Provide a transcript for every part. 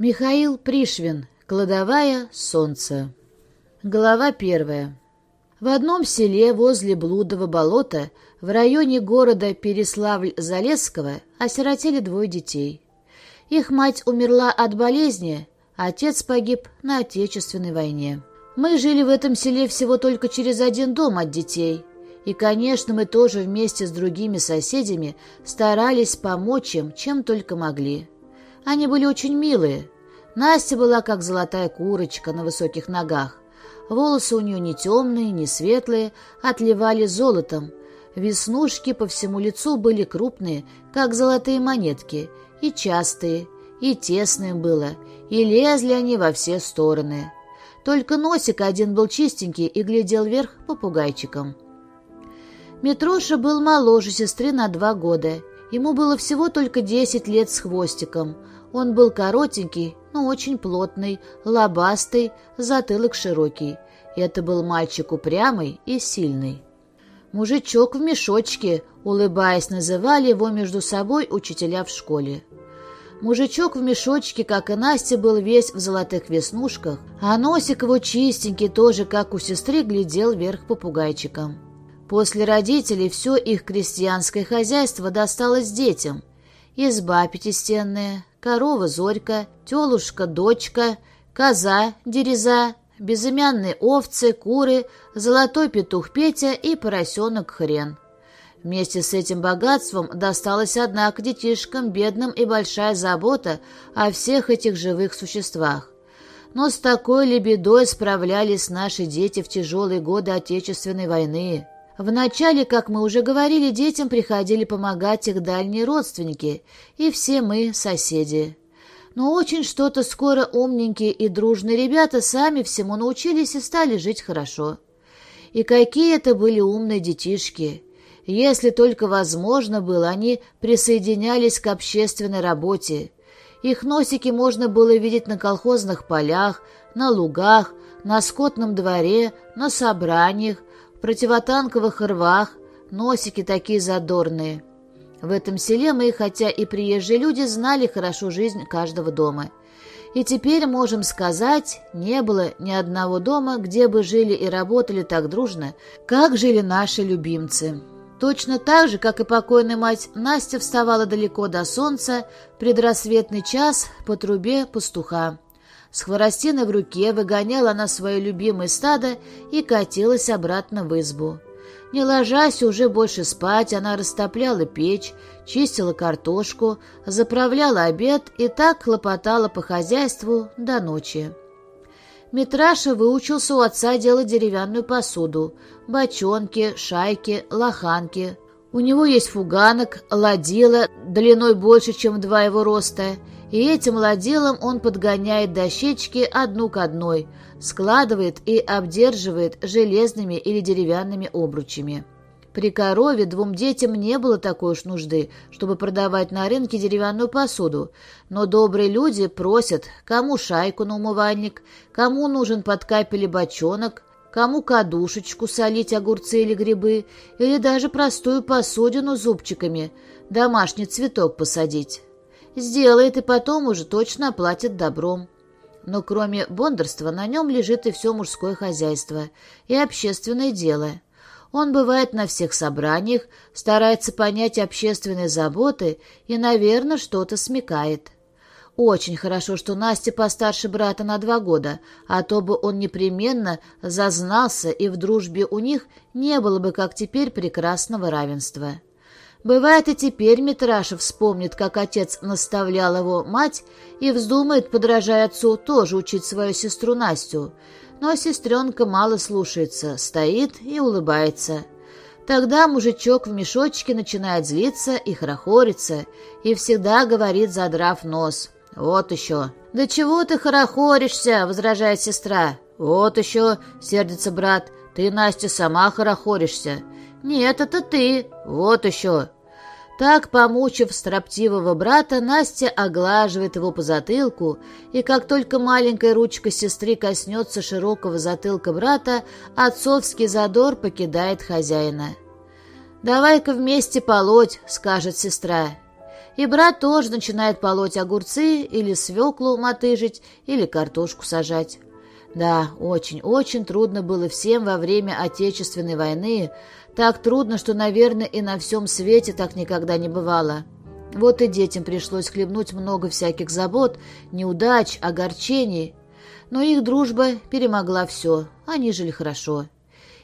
Михаил Пришвин. Кладовая. Солнце. Глава первая. В одном селе возле Блудова болота в районе города Переславль-Залесского осиротели двое детей. Их мать умерла от болезни, а отец погиб на Отечественной войне. Мы жили в этом селе всего только через один дом от детей. И, конечно, мы тоже вместе с другими соседями старались помочь им, чем только могли. Они были очень милые. Настя была как золотая курочка на высоких ногах. Волосы у нее не темные, не светлые, отливали золотом. Веснушки по всему лицу были крупные, как золотые монетки, и частые, и тесные было, и лезли они во все стороны. Только носик один был чистенький и глядел вверх попугайчиком. Митроша был моложе сестры на два года. Ему было всего только десять лет с хвостиком. Он был коротенький, но очень плотный, лобастый, затылок широкий. Это был мальчик упрямый и сильный. «Мужичок в мешочке», улыбаясь, называли его между собой учителя в школе. Мужичок в мешочке, как и Настя, был весь в золотых веснушках, а носик его чистенький, тоже, как у сестры, глядел вверх попугайчиком. После родителей все их крестьянское хозяйство досталось детям. Изба пятистенная, корова Зорька, телушка Дочка, коза Дереза, безымянные овцы, куры, золотой петух Петя и поросенок Хрен. Вместе с этим богатством досталась, однако, детишкам бедным и большая забота о всех этих живых существах. Но с такой лебедой справлялись наши дети в тяжелые годы Отечественной войны. Вначале, как мы уже говорили, детям приходили помогать их дальние родственники, и все мы соседи. Но очень что-то скоро умненькие и дружные ребята сами всему научились и стали жить хорошо. И какие это были умные детишки! Если только возможно было, они присоединялись к общественной работе. Их носики можно было видеть на колхозных полях, на лугах, на скотном дворе, на собраниях, в противотанковых рвах, носики такие задорные. В этом селе мы, хотя и приезжие люди, знали хорошо жизнь каждого дома. И теперь можем сказать, не было ни одного дома, где бы жили и работали так дружно, как жили наши любимцы. Точно так же, как и покойная мать, Настя вставала далеко до солнца, предрассветный час по трубе пастуха. С хворостиной в руке выгоняла она свое любимое стадо и катилась обратно в избу. Не ложась уже больше спать, она растопляла печь, чистила картошку, заправляла обед и так хлопотала по хозяйству до ночи. Митраша выучился у отца делать деревянную посуду, бочонки, шайки, лоханки. У него есть фуганок, ладила длиной больше, чем два его роста — и этим ладилом он подгоняет дощечки одну к одной, складывает и обдерживает железными или деревянными обручами. При корове двум детям не было такой уж нужды, чтобы продавать на рынке деревянную посуду, но добрые люди просят, кому шайку на умывальник, кому нужен под капели бочонок, кому кадушечку солить огурцы или грибы, или даже простую посудину зубчиками, домашний цветок посадить. Сделает и потом уже точно оплатит добром. Но кроме бондарства на нем лежит и все мужское хозяйство, и общественное дело. Он бывает на всех собраниях, старается понять общественные заботы и, наверное, что-то смекает. Очень хорошо, что Настя постарше брата на два года, а то бы он непременно зазнался, и в дружбе у них не было бы, как теперь, прекрасного равенства. Бывает, и теперь Митрашев вспомнит, как отец наставлял его мать, и вздумает, подражая отцу, тоже учить свою сестру Настю. Но сестренка мало слушается, стоит и улыбается. Тогда мужичок в мешочке начинает злиться и хорохориться, и всегда говорит, задрав нос. «Вот еще!» «Да чего ты хорохоришься?» — возражает сестра. «Вот еще!» — сердится брат. «Ты, Настя, сама хорохоришься!» «Нет, это ты. Вот еще». Так, помучив строптивого брата, Настя оглаживает его по затылку, и как только маленькая ручка сестры коснется широкого затылка брата, отцовский задор покидает хозяина. «Давай-ка вместе полоть», — скажет сестра. И брат тоже начинает полоть огурцы или свеклу мотыжить, или картошку сажать. Да, очень-очень трудно было всем во время Отечественной войны. Так трудно, что, наверное, и на всем свете так никогда не бывало. Вот и детям пришлось хлебнуть много всяких забот, неудач, огорчений. Но их дружба перемогла все, они жили хорошо.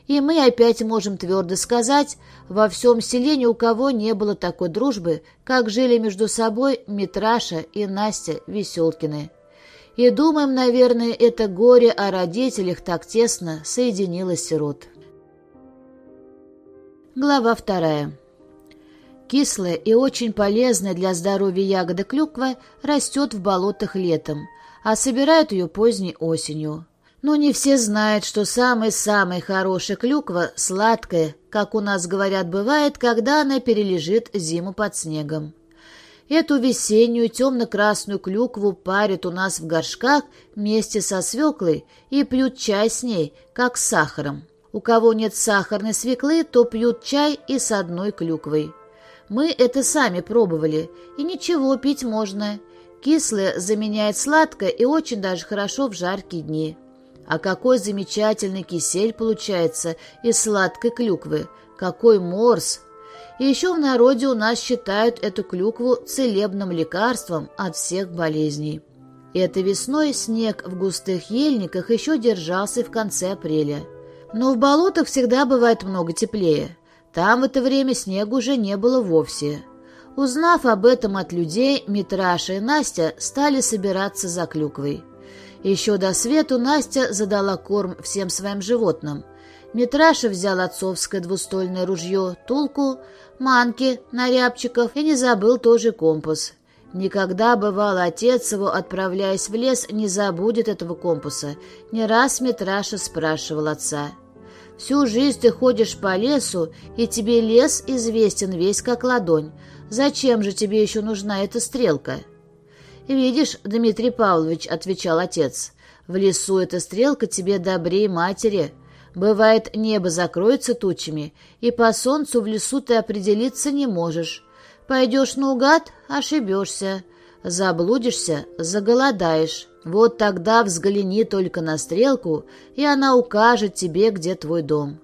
И мы опять можем твердо сказать, во всем селе ни у кого не было такой дружбы, как жили между собой Митраша и Настя Веселкины. И думаем, наверное, это горе о родителях так тесно соединило сирот. Глава вторая. Кислая и очень полезная для здоровья ягода клюква растет в болотах летом, а собирают ее поздней осенью. Но не все знают, что самая-самая хорошая клюква сладкая, как у нас говорят, бывает, когда она перележит зиму под снегом. Эту весеннюю темно-красную клюкву парят у нас в горшках вместе со свеклой и пьют чай с ней, как с сахаром. У кого нет сахарной свеклы, то пьют чай и с одной клюквой. Мы это сами пробовали, и ничего, пить можно. Кислое заменяет сладкое и очень даже хорошо в жаркие дни. А какой замечательный кисель получается из сладкой клюквы! Какой морс! И еще в народе у нас считают эту клюкву целебным лекарством от всех болезней. Этой весной снег в густых ельниках еще держался в конце апреля. Но в болотах всегда бывает много теплее. Там в это время снега уже не было вовсе. Узнав об этом от людей, Митраша и Настя стали собираться за клюквой. Еще до свету Настя задала корм всем своим животным – Митраша взял отцовское двустольное ружье, тулку, манки, нарябчиков и не забыл тоже компас. Никогда, бывало, отец его, отправляясь в лес, не забудет этого компаса. Не раз Митраша спрашивал отца. «Всю жизнь ты ходишь по лесу, и тебе лес известен весь как ладонь. Зачем же тебе еще нужна эта стрелка?» «Видишь, Дмитрий Павлович», — отвечал отец, — «в лесу эта стрелка тебе добрее матери». Бывает, небо закроется тучами, и по солнцу в лесу ты определиться не можешь. Пойдешь наугад — ошибешься. Заблудишься — заголодаешь. Вот тогда взгляни только на стрелку, и она укажет тебе, где твой дом.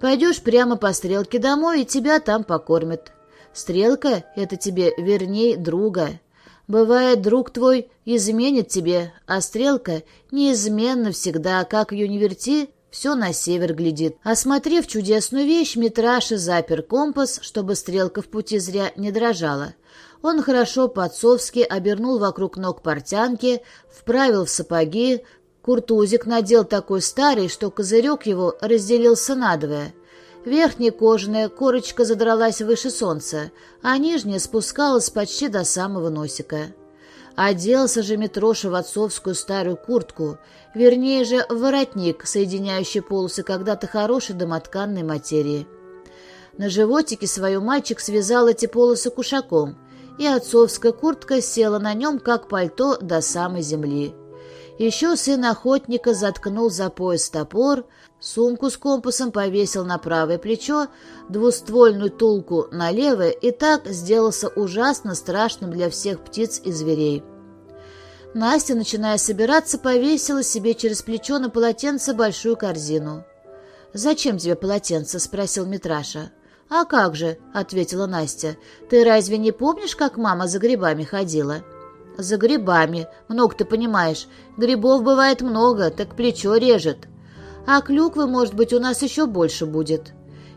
Пойдешь прямо по стрелке домой, и тебя там покормят. Стрелка — это тебе, верней, друга. Бывает, друг твой изменит тебе, а стрелка неизменно всегда, как ее не верти, все на север глядит. Осмотрев чудесную вещь, Митраша запер компас, чтобы стрелка в пути зря не дрожала. Он хорошо по-отцовски обернул вокруг ног портянки, вправил в сапоги, куртузик надел такой старый, что козырек его разделился надвое. Верхняя кожаная корочка задралась выше солнца, а нижняя спускалась почти до самого носика. Оделся же Митроша в отцовскую старую куртку, вернее же воротник, соединяющий полосы когда-то хорошей домотканной материи. На животике свою мальчик связал эти полосы кушаком, и отцовская куртка села на нем, как пальто, до самой земли. Еще сын охотника заткнул за пояс топор, сумку с компасом повесил на правое плечо, двуствольную тулку на левое и так сделался ужасно страшным для всех птиц и зверей. Настя, начиная собираться, повесила себе через плечо на полотенце большую корзину. «Зачем тебе полотенце?» — спросил Митраша. «А как же?» — ответила Настя. «Ты разве не помнишь, как мама за грибами ходила?» «За грибами. Много ты понимаешь. Грибов бывает много, так плечо режет. А клюквы, может быть, у нас еще больше будет».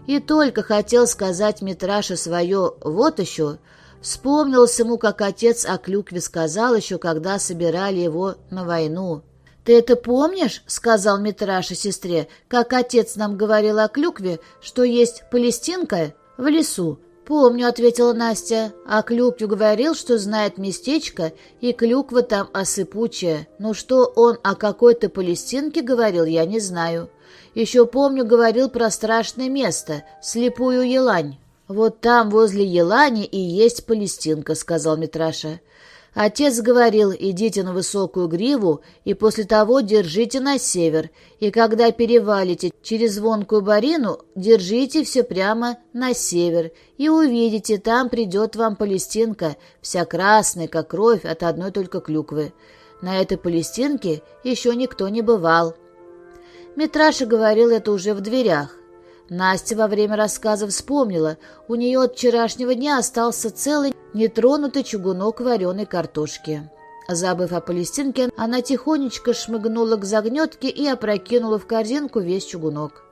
И только хотел сказать Митраша свое «вот еще», Вспомнилось ему, как отец о клюкве сказал еще, когда собирали его на войну. «Ты это помнишь?» — сказал Митраша сестре, как отец нам говорил о клюкве, что есть палестинка в лесу. «Помню», — ответила Настя. «А клюкве говорил, что знает местечко, и клюква там осыпучая. Но что он о какой-то палестинке говорил, я не знаю. Еще помню, говорил про страшное место — слепую елань». «Вот там, возле Елани, и есть Палестинка», — сказал Митраша. Отец говорил, идите на высокую гриву и после того держите на север, и когда перевалите через звонкую барину, держите все прямо на север, и увидите, там придет вам палестинка, вся красная, как кровь от одной только клюквы. На этой палестинке еще никто не бывал. Митраша говорил это уже в дверях. Настя во время рассказа вспомнила, у нее от вчерашнего дня остался целый нетронутый чугунок вареной картошки. Забыв о палестинке, она тихонечко шмыгнула к загнетке и опрокинула в корзинку весь чугунок.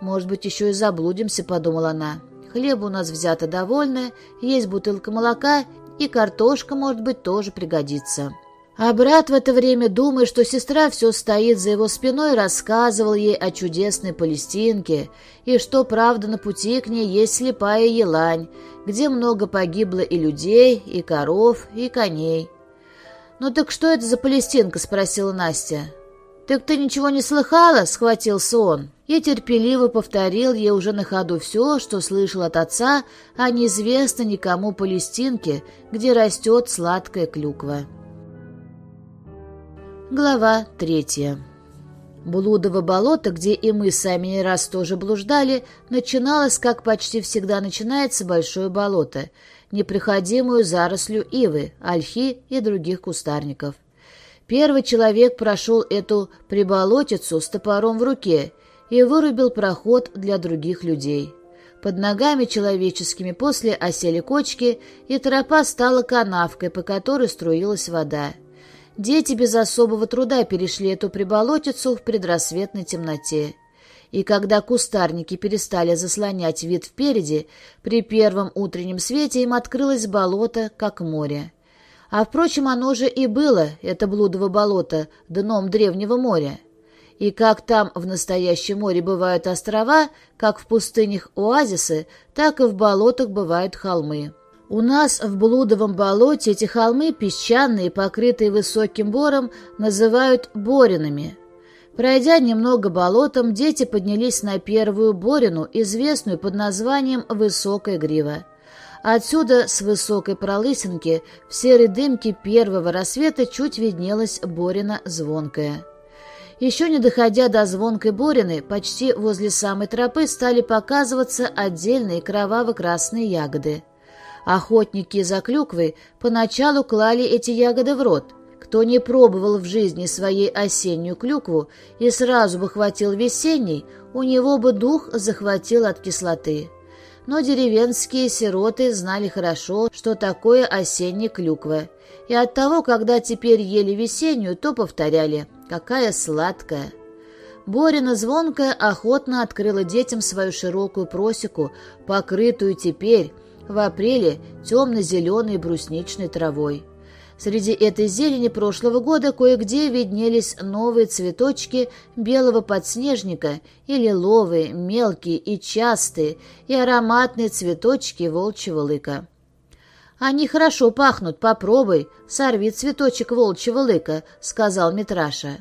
«Может быть, еще и заблудимся», — подумала она. «Хлеба у нас взято довольно, есть бутылка молока, и картошка, может быть, тоже пригодится». А брат в это время, думая, что сестра все стоит за его спиной, рассказывал ей о чудесной Палестинке и что, правда, на пути к ней есть слепая елань, где много погибло и людей, и коров, и коней. «Ну так что это за Палестинка?» — спросила Настя. «Так ты ничего не слыхала?» — схватился он. И терпеливо повторил ей уже на ходу все, что слышал от отца о неизвестной никому Палестинке, где растет сладкая клюква. Глава третья. Блудово болото, где и мы сами не раз тоже блуждали, начиналось, как почти всегда начинается большое болото, непроходимую зарослю ивы, ольхи и других кустарников. Первый человек прошел эту приболотицу с топором в руке и вырубил проход для других людей. Под ногами человеческими после осели кочки, и тропа стала канавкой, по которой струилась вода. Дети без особого труда перешли эту приболотицу в предрассветной темноте. И когда кустарники перестали заслонять вид впереди, при первом утреннем свете им открылось болото, как море. А, впрочем, оно же и было, это блудово болото, дном древнего моря. И как там в настоящем море бывают острова, как в пустынях оазисы, так и в болотах бывают холмы. У нас в Блудовом болоте эти холмы, песчаные, покрытые высоким бором, называют Боринами. Пройдя немного болотом, дети поднялись на первую Борину, известную под названием Высокая Грива. Отсюда, с высокой пролысинки, в серой дымке первого рассвета чуть виднелась Борина Звонкая. Еще не доходя до Звонкой Борины, почти возле самой тропы стали показываться отдельные кроваво-красные ягоды – Охотники за клюквой поначалу клали эти ягоды в рот. Кто не пробовал в жизни своей осеннюю клюкву и сразу бы хватил весенний, у него бы дух захватил от кислоты. Но деревенские сироты знали хорошо, что такое осенняя клюква. И от того, когда теперь ели весеннюю, то повторяли «какая сладкая». Борина звонкая охотно открыла детям свою широкую просеку, покрытую теперь, в апреле темно-зеленой брусничной травой. Среди этой зелени прошлого года кое-где виднелись новые цветочки белого подснежника и лиловые, мелкие и частые, и ароматные цветочки волчьего лыка. «Они хорошо пахнут, попробуй, сорви цветочек волчьего лыка», — сказал Митраша.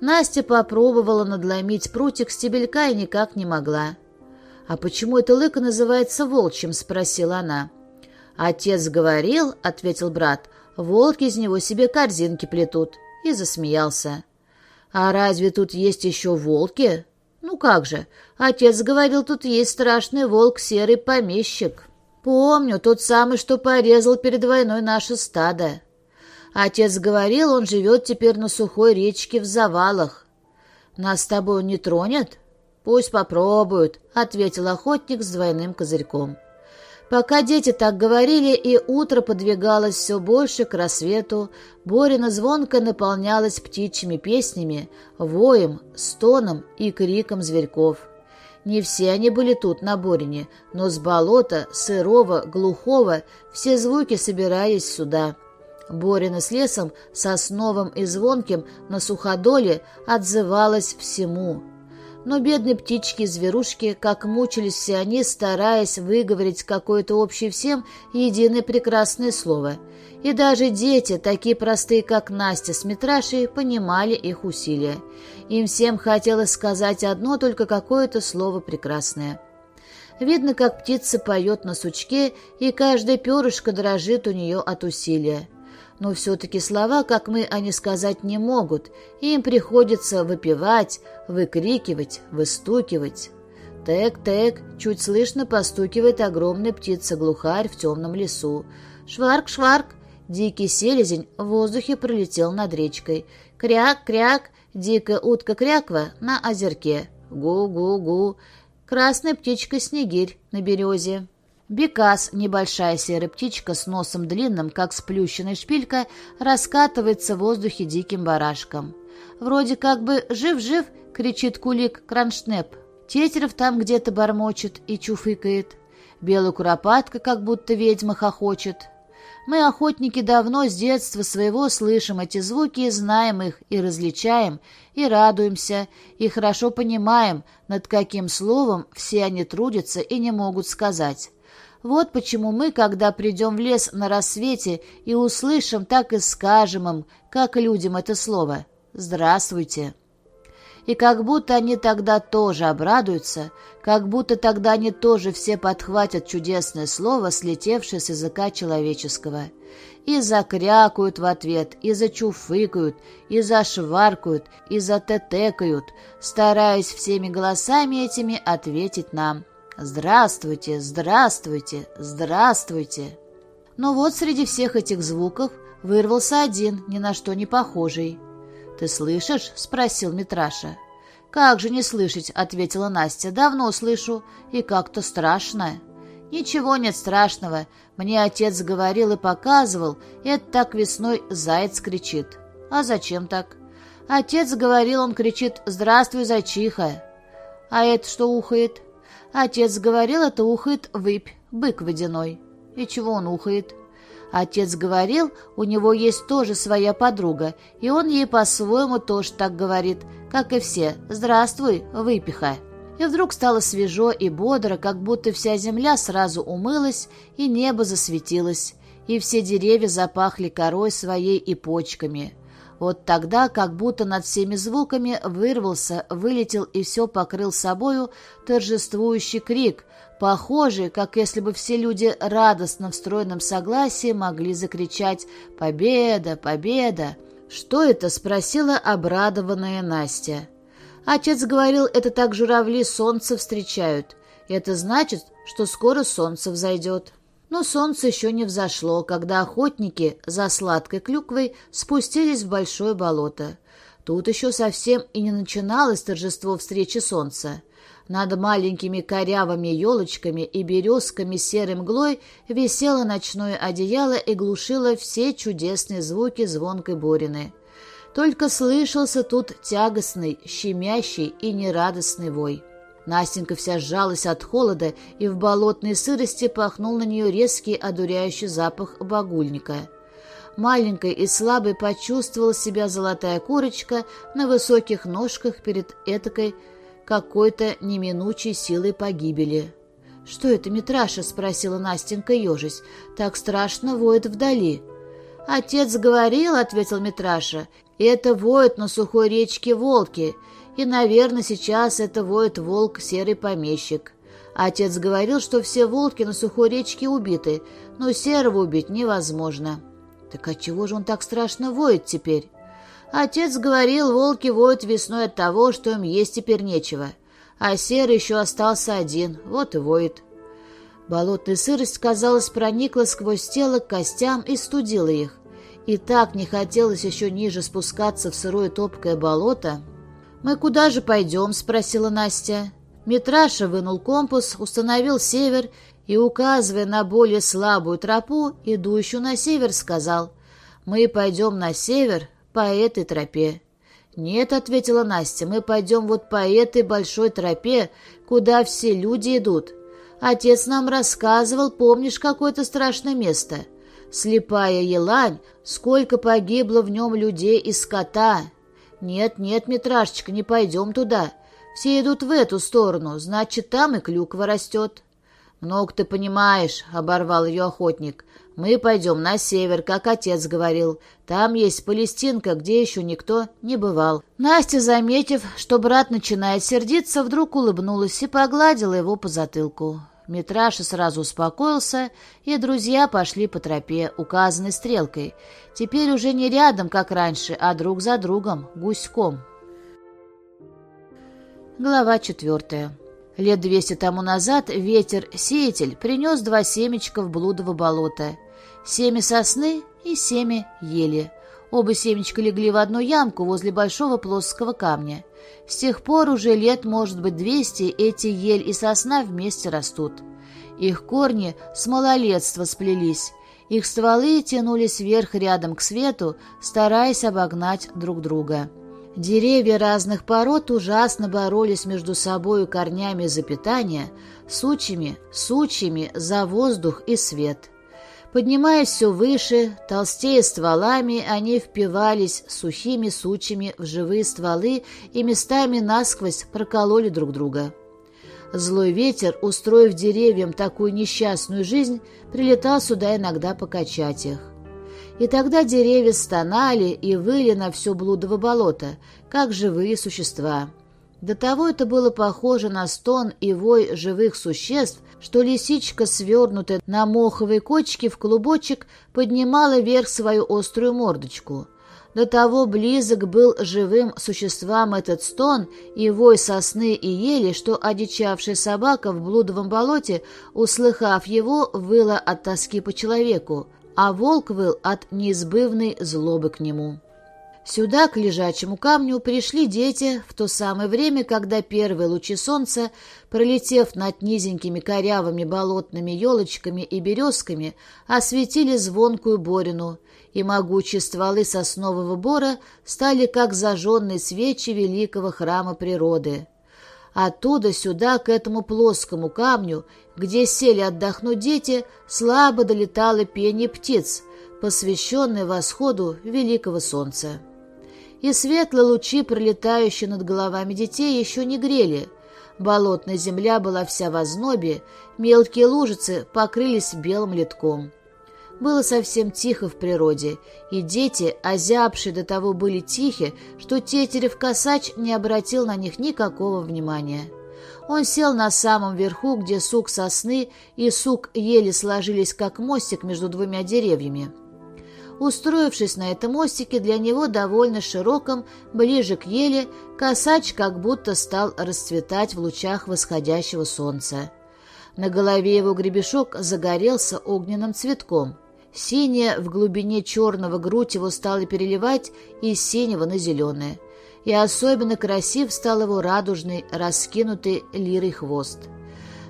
Настя попробовала надломить прутик стебелька и никак не могла. «А почему это лыко называется волчьим?» — спросила она. «Отец говорил», — ответил брат, — «волки из него себе корзинки плетут». И засмеялся. «А разве тут есть еще волки?» «Ну как же, отец говорил, тут есть страшный волк, серый помещик». «Помню, тот самый, что порезал перед войной наше стадо». Отец говорил, он живет теперь на сухой речке в завалах. «Нас с тобой не тронет?» «Пусть попробуют», — ответил охотник с двойным козырьком. Пока дети так говорили, и утро подвигалось все больше к рассвету, Борина звонко наполнялась птичьими песнями, воем, стоном и криком зверьков. Не все они были тут, на Борине, но с болота, сырого, глухого, все звуки собирались сюда. Борина с лесом, сосновым и звонким, на суходоле отзывалась всему — но бедные птички-зверушки, как мучились все они, стараясь выговорить какое-то общее всем единое прекрасное слово. И даже дети, такие простые, как Настя с Митрашей, понимали их усилия. Им всем хотелось сказать одно только какое-то слово прекрасное. Видно, как птица поет на сучке, и каждая перышко дрожит у нее от усилия. Но все-таки слова, как мы, они сказать не могут, им приходится выпивать, выкрикивать, выстукивать. Тэк-тэк, чуть слышно постукивает огромная птица-глухарь в темном лесу. Шварк-шварк, дикий селезень в воздухе пролетел над речкой. Кряк-кряк, дикая утка-кряква на озерке. Гу-гу-гу, красная птичка-снегирь на березе. Бекас, небольшая серая птичка с носом длинным, как сплющенная шпилька, раскатывается в воздухе диким барашком. Вроде как бы «жив-жив!» — кричит кулик Кроншнеп. Тетерев там где-то бормочет и чуфыкает. Белая куропатка как будто ведьма хохочет. Мы, охотники, давно с детства своего слышим эти звуки и знаем их, и различаем, и радуемся, и хорошо понимаем, над каким словом все они трудятся и не могут сказать. Вот почему мы, когда придем в лес на рассвете и услышим, так и скажем им, как людям это слово. «Здравствуйте» и как будто они тогда тоже обрадуются, как будто тогда они тоже все подхватят чудесное слово, слетевшее с языка человеческого, и закрякают в ответ, и зачуфыкают, и зашваркают, и затетекают, стараясь всеми голосами этими ответить нам «Здравствуйте, здравствуйте, здравствуйте!» Но вот среди всех этих звуков вырвался один, ни на что не похожий. «Ты слышишь?» — спросил Митраша. «Как же не слышать?» — ответила Настя. «Давно слышу. И как-то страшно». «Ничего нет страшного. Мне отец говорил и показывал. Это так весной заяц кричит». «А зачем так?» «Отец говорил, он кричит «Здравствуй, зайчиха». «А это что ухает?» «Отец говорил, это ухает выпь, бык водяной». «И чего он ухает?» Отец говорил, у него есть тоже своя подруга, и он ей по-своему тоже так говорит, как и все «Здравствуй, выпиха». И вдруг стало свежо и бодро, как будто вся земля сразу умылась, и небо засветилось, и все деревья запахли корой своей и почками. Вот тогда, как будто над всеми звуками, вырвался, вылетел и все покрыл собою торжествующий крик, похожий, как если бы все люди радостно в стройном согласии могли закричать «Победа! Победа!». «Что это?» — спросила обрадованная Настя. Отец говорил, это так журавли солнце встречают. Это значит, что скоро солнце взойдет. Но солнце еще не взошло, когда охотники за сладкой клюквой спустились в большое болото. Тут еще совсем и не начиналось торжество встречи солнца. Над маленькими корявыми елочками и березками серой мглой висело ночное одеяло и глушило все чудесные звуки звонкой бурины. Только слышался тут тягостный, щемящий и нерадостный вой. Настенька вся сжалась от холода, и в болотной сырости пахнул на нее резкий одуряющий запах багульника. Маленькая и слабой почувствовала себя золотая курочка на высоких ножках перед этакой какой-то неминучей силой погибели. «Что это, Митраша?» — спросила Настенька ежись. «Так страшно воет вдали». «Отец говорил», — ответил Митраша, — «это воет на сухой речке волки. И, наверное, сейчас это воет волк-серый помещик. Отец говорил, что все волки на сухой речке убиты, но серого убить невозможно. Так отчего же он так страшно воет теперь? Отец говорил, волки воют весной от того, что им есть теперь нечего. А серый еще остался один, вот и воет. Болотная сырость, казалось, проникла сквозь тело к костям и студила их. И так не хотелось еще ниже спускаться в сырое топкое болото, «Мы куда же пойдем?» — спросила Настя. Митраша вынул компас, установил север и, указывая на более слабую тропу, идущую на север, сказал, «Мы пойдем на север по этой тропе». «Нет», — ответила Настя, — «мы пойдем вот по этой большой тропе, куда все люди идут. Отец нам рассказывал, помнишь, какое-то страшное место? Слепая елань, сколько погибло в нем людей и скота». «Нет, нет, Митрашечка, не пойдем туда. Все идут в эту сторону, значит, там и клюква растет». «Много ты понимаешь», — оборвал ее охотник. «Мы пойдем на север, как отец говорил. Там есть Палестинка, где еще никто не бывал». Настя, заметив, что брат начинает сердиться, вдруг улыбнулась и погладила его по затылку. Митраша сразу успокоился, и друзья пошли по тропе, указанной стрелкой. Теперь уже не рядом, как раньше, а друг за другом, гуськом. Глава четвертая. Лет двести тому назад ветер-сеятель принес два семечка в блудово болото. Семя сосны и семя ели. Оба семечка легли в одну ямку возле большого плоского камня. С тех пор уже лет, может быть, двести, эти ель и сосна вместе растут. Их корни с малолетства сплелись, их стволы тянулись вверх рядом к свету, стараясь обогнать друг друга. Деревья разных пород ужасно боролись между собою корнями за питание, сучьями, сучьями за воздух и свет. Поднимаясь все выше, толстея стволами, они впивались сухими сучьями в живые стволы и местами насквозь прокололи друг друга. Злой ветер, устроив деревьям такую несчастную жизнь, прилетал сюда иногда покачать их. И тогда деревья стонали и выли на все блудово болото, как живые существа. До того это было похоже на стон и вой живых существ, что лисичка, свернутая на моховой кочке в клубочек, поднимала вверх свою острую мордочку. До того близок был живым существам этот стон и вой сосны и ели, что одичавшая собака в блудовом болоте, услыхав его, выла от тоски по человеку, а волк выл от неизбывной злобы к нему. Сюда, к лежачему камню, пришли дети в то самое время, когда первые лучи солнца, пролетев над низенькими корявыми болотными елочками и березками, осветили звонкую борину, и могучие стволы соснового бора стали как зажженные свечи великого храма природы. Оттуда сюда, к этому плоскому камню, где сели отдохнуть дети, слабо долетало пение птиц, посвященное восходу великого солнца и светлые лучи, пролетающие над головами детей, еще не грели. Болотная земля была вся в ознобе, мелкие лужицы покрылись белым литком. Было совсем тихо в природе, и дети, озябшие до того, были тихи, что Тетерев-косач не обратил на них никакого внимания. Он сел на самом верху, где сук сосны и сук еле сложились, как мостик между двумя деревьями. Устроившись на этом мостике, для него довольно широком, ближе к еле, косач как будто стал расцветать в лучах восходящего солнца. На голове его гребешок загорелся огненным цветком. Синяя в глубине черного грудь его стала переливать из синего на зеленое. И особенно красив стал его радужный, раскинутый лирой хвост.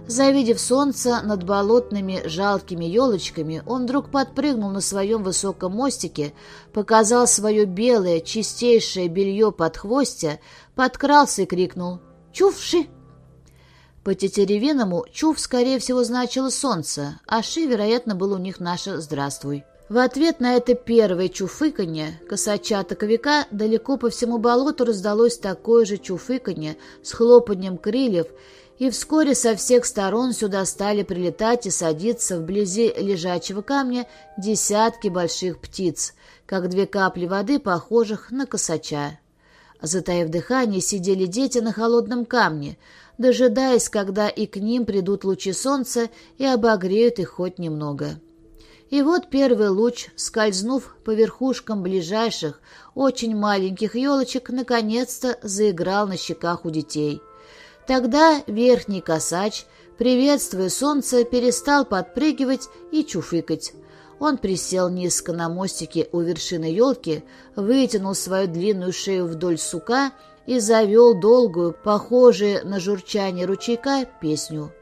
Завидев солнце над болотными жалкими елочками, он вдруг подпрыгнул на своем высоком мостике, показал свое белое, чистейшее белье под хвостя, подкрался и крикнул «Чувши!». По тетеревиному «чув» скорее всего значило «солнце», а «ши», вероятно, был у них наше «здравствуй». В ответ на это первое чуфыканье косача-таковика далеко по всему болоту раздалось такое же чуфыканье с хлопаньем крыльев, и вскоре со всех сторон сюда стали прилетать и садиться вблизи лежачего камня десятки больших птиц, как две капли воды, похожих на косача. Затаив дыхание, сидели дети на холодном камне, дожидаясь, когда и к ним придут лучи солнца и обогреют их хоть немного. И вот первый луч, скользнув по верхушкам ближайших, очень маленьких елочек, наконец-то заиграл на щеках у детей — Тогда верхний косач, приветствуя солнце, перестал подпрыгивать и чуфыкать. Он присел низко на мостике у вершины елки, вытянул свою длинную шею вдоль сука и завел долгую, похожую на журчание ручейка, песню.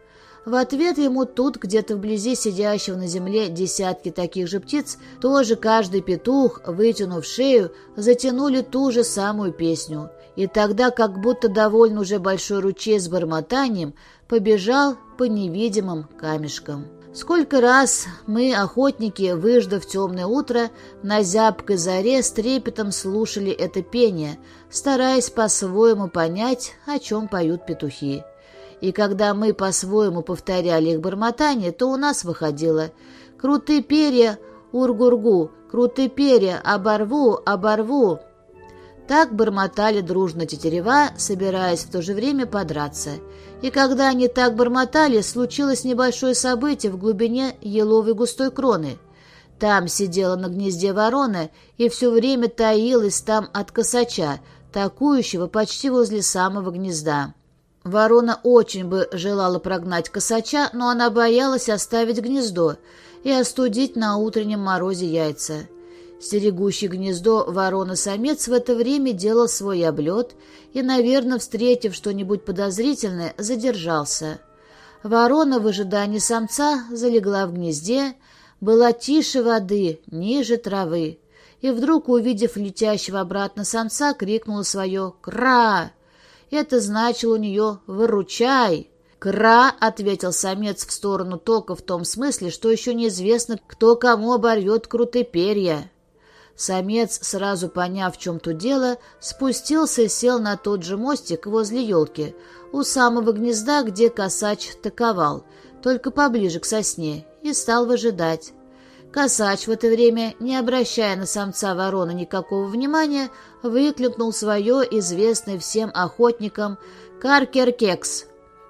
В ответ ему тут, где-то вблизи сидящего на земле десятки таких же птиц, тоже каждый петух, вытянув шею, затянули ту же самую песню — и тогда, как будто довольно уже большой ручей с бормотанием, побежал по невидимым камешкам. Сколько раз мы, охотники, выждав темное утро, на зябкой заре с трепетом слушали это пение, стараясь по-своему понять, о чем поют петухи. И когда мы по-своему повторяли их бормотание, то у нас выходило «Крутые перья, ургургу, крутые перья, оборву, оборву». Так бормотали дружно тетерева, собираясь в то же время подраться. И когда они так бормотали, случилось небольшое событие в глубине еловой густой кроны. Там сидела на гнезде ворона и все время таилась там от косача, такующего почти возле самого гнезда. Ворона очень бы желала прогнать косача, но она боялась оставить гнездо и остудить на утреннем морозе яйца. Стерегущий гнездо ворона-самец в это время делал свой облет и, наверное, встретив что-нибудь подозрительное, задержался. Ворона в ожидании самца залегла в гнезде, была тише воды, ниже травы, и вдруг, увидев летящего обратно самца, крикнула свое «Кра!». Это значило у нее «Выручай!». «Кра!» — ответил самец в сторону тока в том смысле, что еще неизвестно, кто кому оборвет крутые перья. Самец, сразу поняв, в чем тут дело, спустился и сел на тот же мостик возле елки, у самого гнезда, где косач таковал, только поближе к сосне, и стал выжидать. Косач в это время, не обращая на самца ворона никакого внимания, выкликнул свое известное всем охотникам «Каркер-кекс».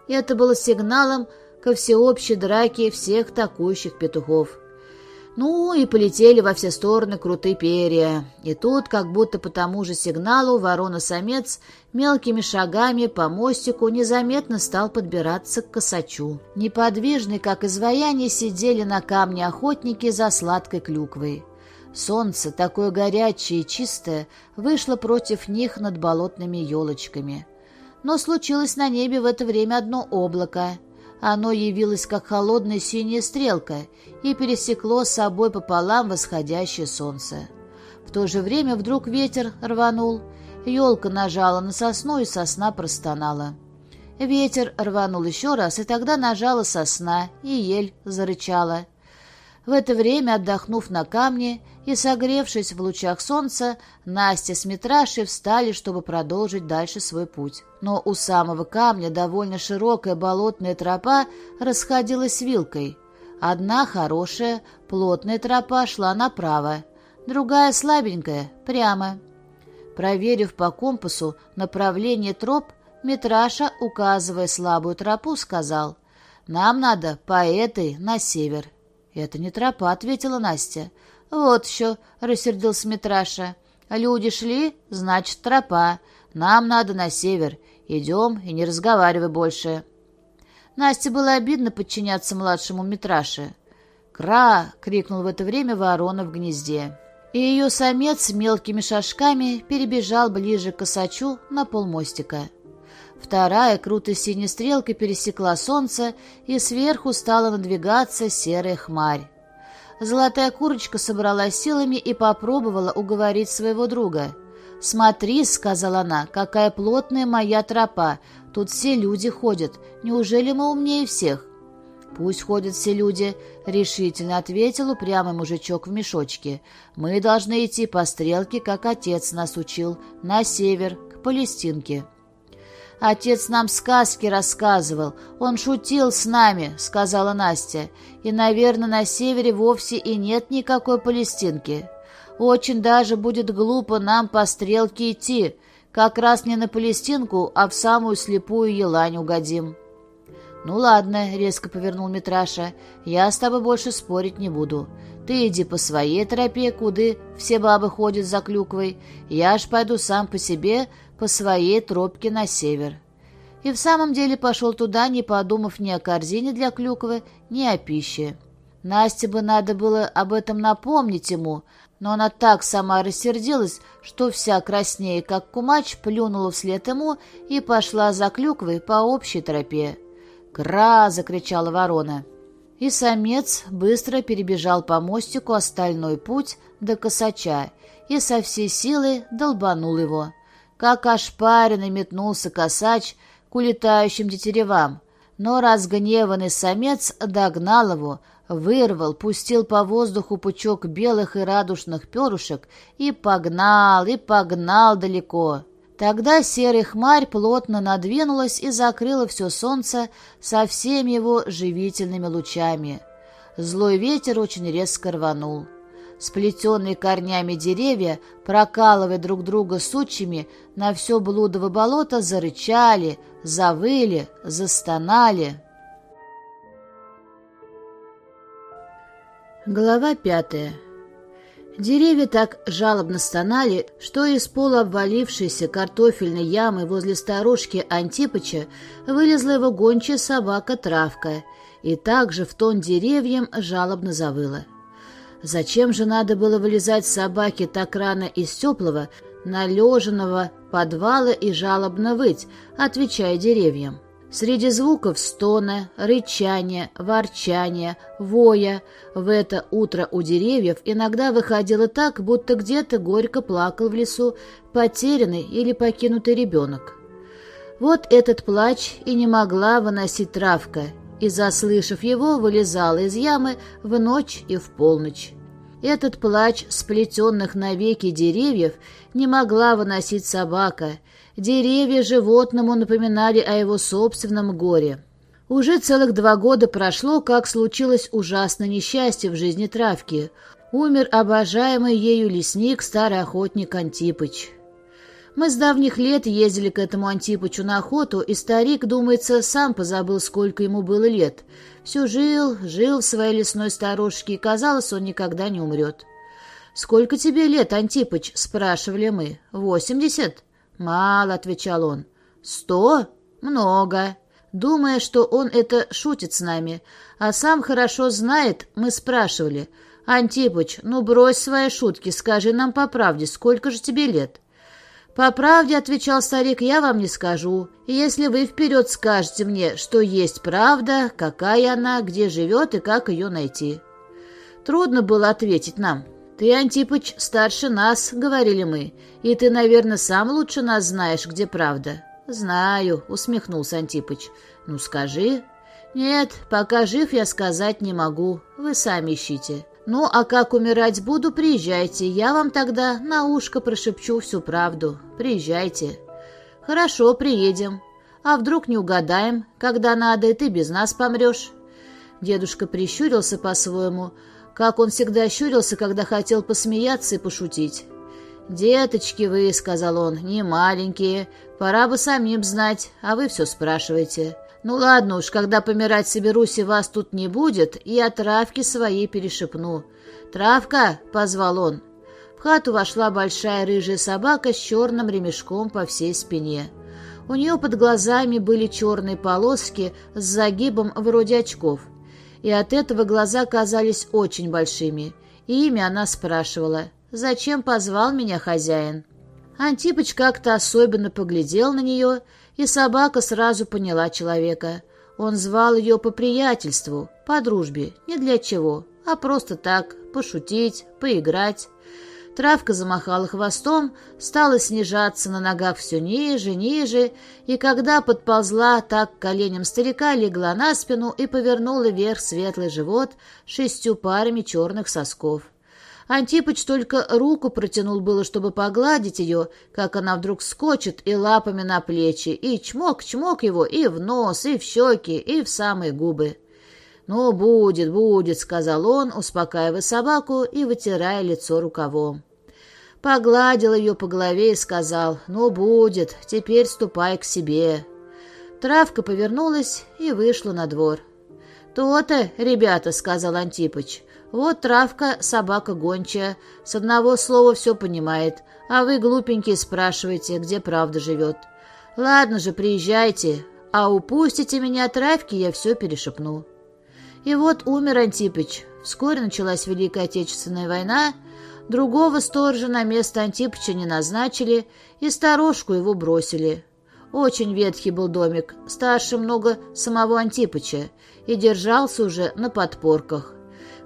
Это было сигналом ко всеобщей драке всех такующих петухов. Ну и полетели во все стороны крутые перья. И тут, как будто по тому же сигналу, ворона-самец мелкими шагами по мостику незаметно стал подбираться к косачу. Неподвижные, как изваяние, сидели на камне охотники за сладкой клюквой. Солнце, такое горячее и чистое, вышло против них над болотными елочками. Но случилось на небе в это время одно облако — оно явилось как холодная синяя стрелка и пересекло с собой пополам восходящее солнце. В то же время вдруг ветер рванул, елка нажала на сосну, и сосна простонала. Ветер рванул еще раз, и тогда нажала сосна, и ель зарычала. В это время, отдохнув на камне и согревшись в лучах солнца, Настя с Митрашей встали, чтобы продолжить дальше свой путь. Но у самого камня довольно широкая болотная тропа расходилась вилкой. Одна хорошая, плотная тропа шла направо, другая слабенькая, прямо. Проверив по компасу направление троп, Митраша, указывая слабую тропу, сказал, «Нам надо по этой на север». «Это не тропа», — ответила Настя. «Вот еще», — рассердился Митраша. «Люди шли, значит, тропа. Нам надо на север. Идем и не разговаривай больше». Насте было обидно подчиняться младшему Митраше. «Кра!» — крикнул в это время ворона в гнезде. И ее самец мелкими шажками перебежал ближе к косачу на полмостика. Вторая крутой синей стрелкой пересекла солнце, и сверху стала надвигаться серая хмарь. Золотая курочка собралась силами и попробовала уговорить своего друга. «Смотри», — сказала она, — «какая плотная моя тропа. Тут все люди ходят. Неужели мы умнее всех?» «Пусть ходят все люди», — решительно ответил упрямый мужичок в мешочке. «Мы должны идти по стрелке, как отец нас учил, на север, к Палестинке». «Отец нам сказки рассказывал, он шутил с нами», — сказала Настя. «И, наверное, на севере вовсе и нет никакой Палестинки. Очень даже будет глупо нам по стрелке идти, как раз не на Палестинку, а в самую слепую елань угодим». «Ну ладно», — резко повернул Митраша, — «я с тобой больше спорить не буду. Ты иди по своей тропе, куды все бабы ходят за клюквой. Я ж пойду сам по себе по своей тропке на север». И в самом деле пошел туда, не подумав ни о корзине для клюквы, ни о пище. Насте бы надо было об этом напомнить ему, но она так сама рассердилась, что вся краснее, как кумач, плюнула вслед ему и пошла за клюквой по общей тропе. «Кра!» — закричала ворона. И самец быстро перебежал по мостику остальной путь до косача и со всей силы долбанул его. Как ошпаренный метнулся косач к улетающим тетеревам, но разгневанный самец догнал его, вырвал, пустил по воздуху пучок белых и радужных перышек и погнал, и погнал далеко. Тогда серый хмарь плотно надвинулась и закрыла все солнце со всеми его живительными лучами. Злой ветер очень резко рванул. Сплетенные корнями деревья, прокалывая друг друга сучьями, на все блудово болото зарычали, завыли, застонали. Глава пятая. Деревья так жалобно стонали, что из полуобвалившейся картофельной ямы возле старушки Антипыча вылезла его гончая собака Травка и также в тон деревьям жалобно завыла. Зачем же надо было вылезать собаке так рано из теплого, належенного подвала и жалобно выть, отвечая деревьям? Среди звуков стона, рычания, ворчания, воя в это утро у деревьев иногда выходило так, будто где-то горько плакал в лесу потерянный или покинутый ребенок. Вот этот плач и не могла выносить травка, и, заслышав его, вылезала из ямы в ночь и в полночь. Этот плач сплетенных навеки деревьев не могла выносить собака — Деревья животному напоминали о его собственном горе. Уже целых два года прошло, как случилось ужасное несчастье в жизни травки. Умер обожаемый ею лесник, старый охотник Антипыч. Мы с давних лет ездили к этому Антипычу на охоту, и старик, думается, сам позабыл, сколько ему было лет. Все жил, жил в своей лесной сторожке, и казалось, он никогда не умрет. «Сколько тебе лет, Антипыч?» — спрашивали мы. «Восемьдесят?» «Мало», — отвечал он. «Сто? Много». Думая, что он это шутит с нами, а сам хорошо знает, мы спрашивали. «Антипыч, ну брось свои шутки, скажи нам по правде, сколько же тебе лет?» «По правде», — отвечал старик, — «я вам не скажу. Если вы вперед скажете мне, что есть правда, какая она, где живет и как ее найти». Трудно было ответить нам. «Ты, Антипыч, старше нас», — говорили мы, — «и ты, наверное, сам лучше нас знаешь, где правда». «Знаю», — усмехнулся Антипыч. «Ну, скажи». «Нет, пока жив я сказать не могу. Вы сами ищите». «Ну, а как умирать буду, приезжайте. Я вам тогда на ушко прошепчу всю правду. Приезжайте». «Хорошо, приедем. А вдруг не угадаем, когда надо, и ты без нас помрешь?» Дедушка прищурился по-своему, — как он всегда щурился, когда хотел посмеяться и пошутить. «Деточки вы», — сказал он, — «не маленькие, пора бы самим знать, а вы все спрашиваете». «Ну ладно уж, когда помирать соберусь и вас тут не будет, я травки своей перешепну». «Травка!» — позвал он. В хату вошла большая рыжая собака с черным ремешком по всей спине. У нее под глазами были черные полоски с загибом вроде очков и от этого глаза казались очень большими. И имя она спрашивала. «Зачем позвал меня хозяин?» Антипыч как-то особенно поглядел на нее, и собака сразу поняла человека. Он звал ее по приятельству, по дружбе, не для чего, а просто так, пошутить, поиграть. Травка замахала хвостом, стала снижаться на ногах все ниже, ниже, и когда подползла так к коленям старика, легла на спину и повернула вверх светлый живот шестью парами черных сосков. Антипыч только руку протянул было, чтобы погладить ее, как она вдруг скочит и лапами на плечи, и чмок-чмок его и в нос, и в щеки, и в самые губы. «Ну, будет, будет», — сказал он, успокаивая собаку и вытирая лицо рукавом. Погладил ее по голове и сказал, «Ну, будет, теперь ступай к себе». Травка повернулась и вышла на двор. «То-то, ребята», — сказал Антипыч, — «вот травка, собака гончая, с одного слова все понимает, а вы, глупенькие, спрашиваете, где правда живет. Ладно же, приезжайте, а упустите меня травки, я все перешепну». И вот умер Антипыч. Вскоре началась Великая Отечественная война, другого сторожа на место Антипыча не назначили, и сторожку его бросили. Очень ветхий был домик, старше много самого Антипыча, и держался уже на подпорках.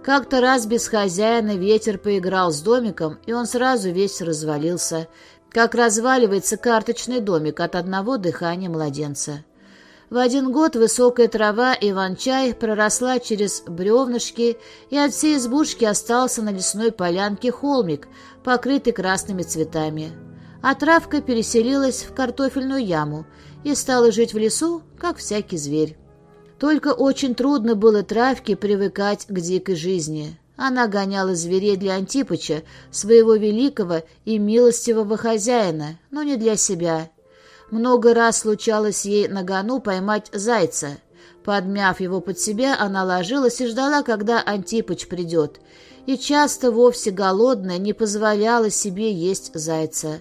Как-то раз без хозяина ветер поиграл с домиком, и он сразу весь развалился, как разваливается карточный домик от одного дыхания младенца. В один год высокая трава иван-чай проросла через бревнышки, и от всей избушки остался на лесной полянке холмик, покрытый красными цветами. А травка переселилась в картофельную яму и стала жить в лесу, как всякий зверь. Только очень трудно было травке привыкать к дикой жизни. Она гоняла зверей для Антипыча, своего великого и милостивого хозяина, но не для себя. Много раз случалось ей на гону поймать зайца. Подмяв его под себя, она ложилась и ждала, когда Антипыч придет, и часто вовсе голодная не позволяла себе есть зайца.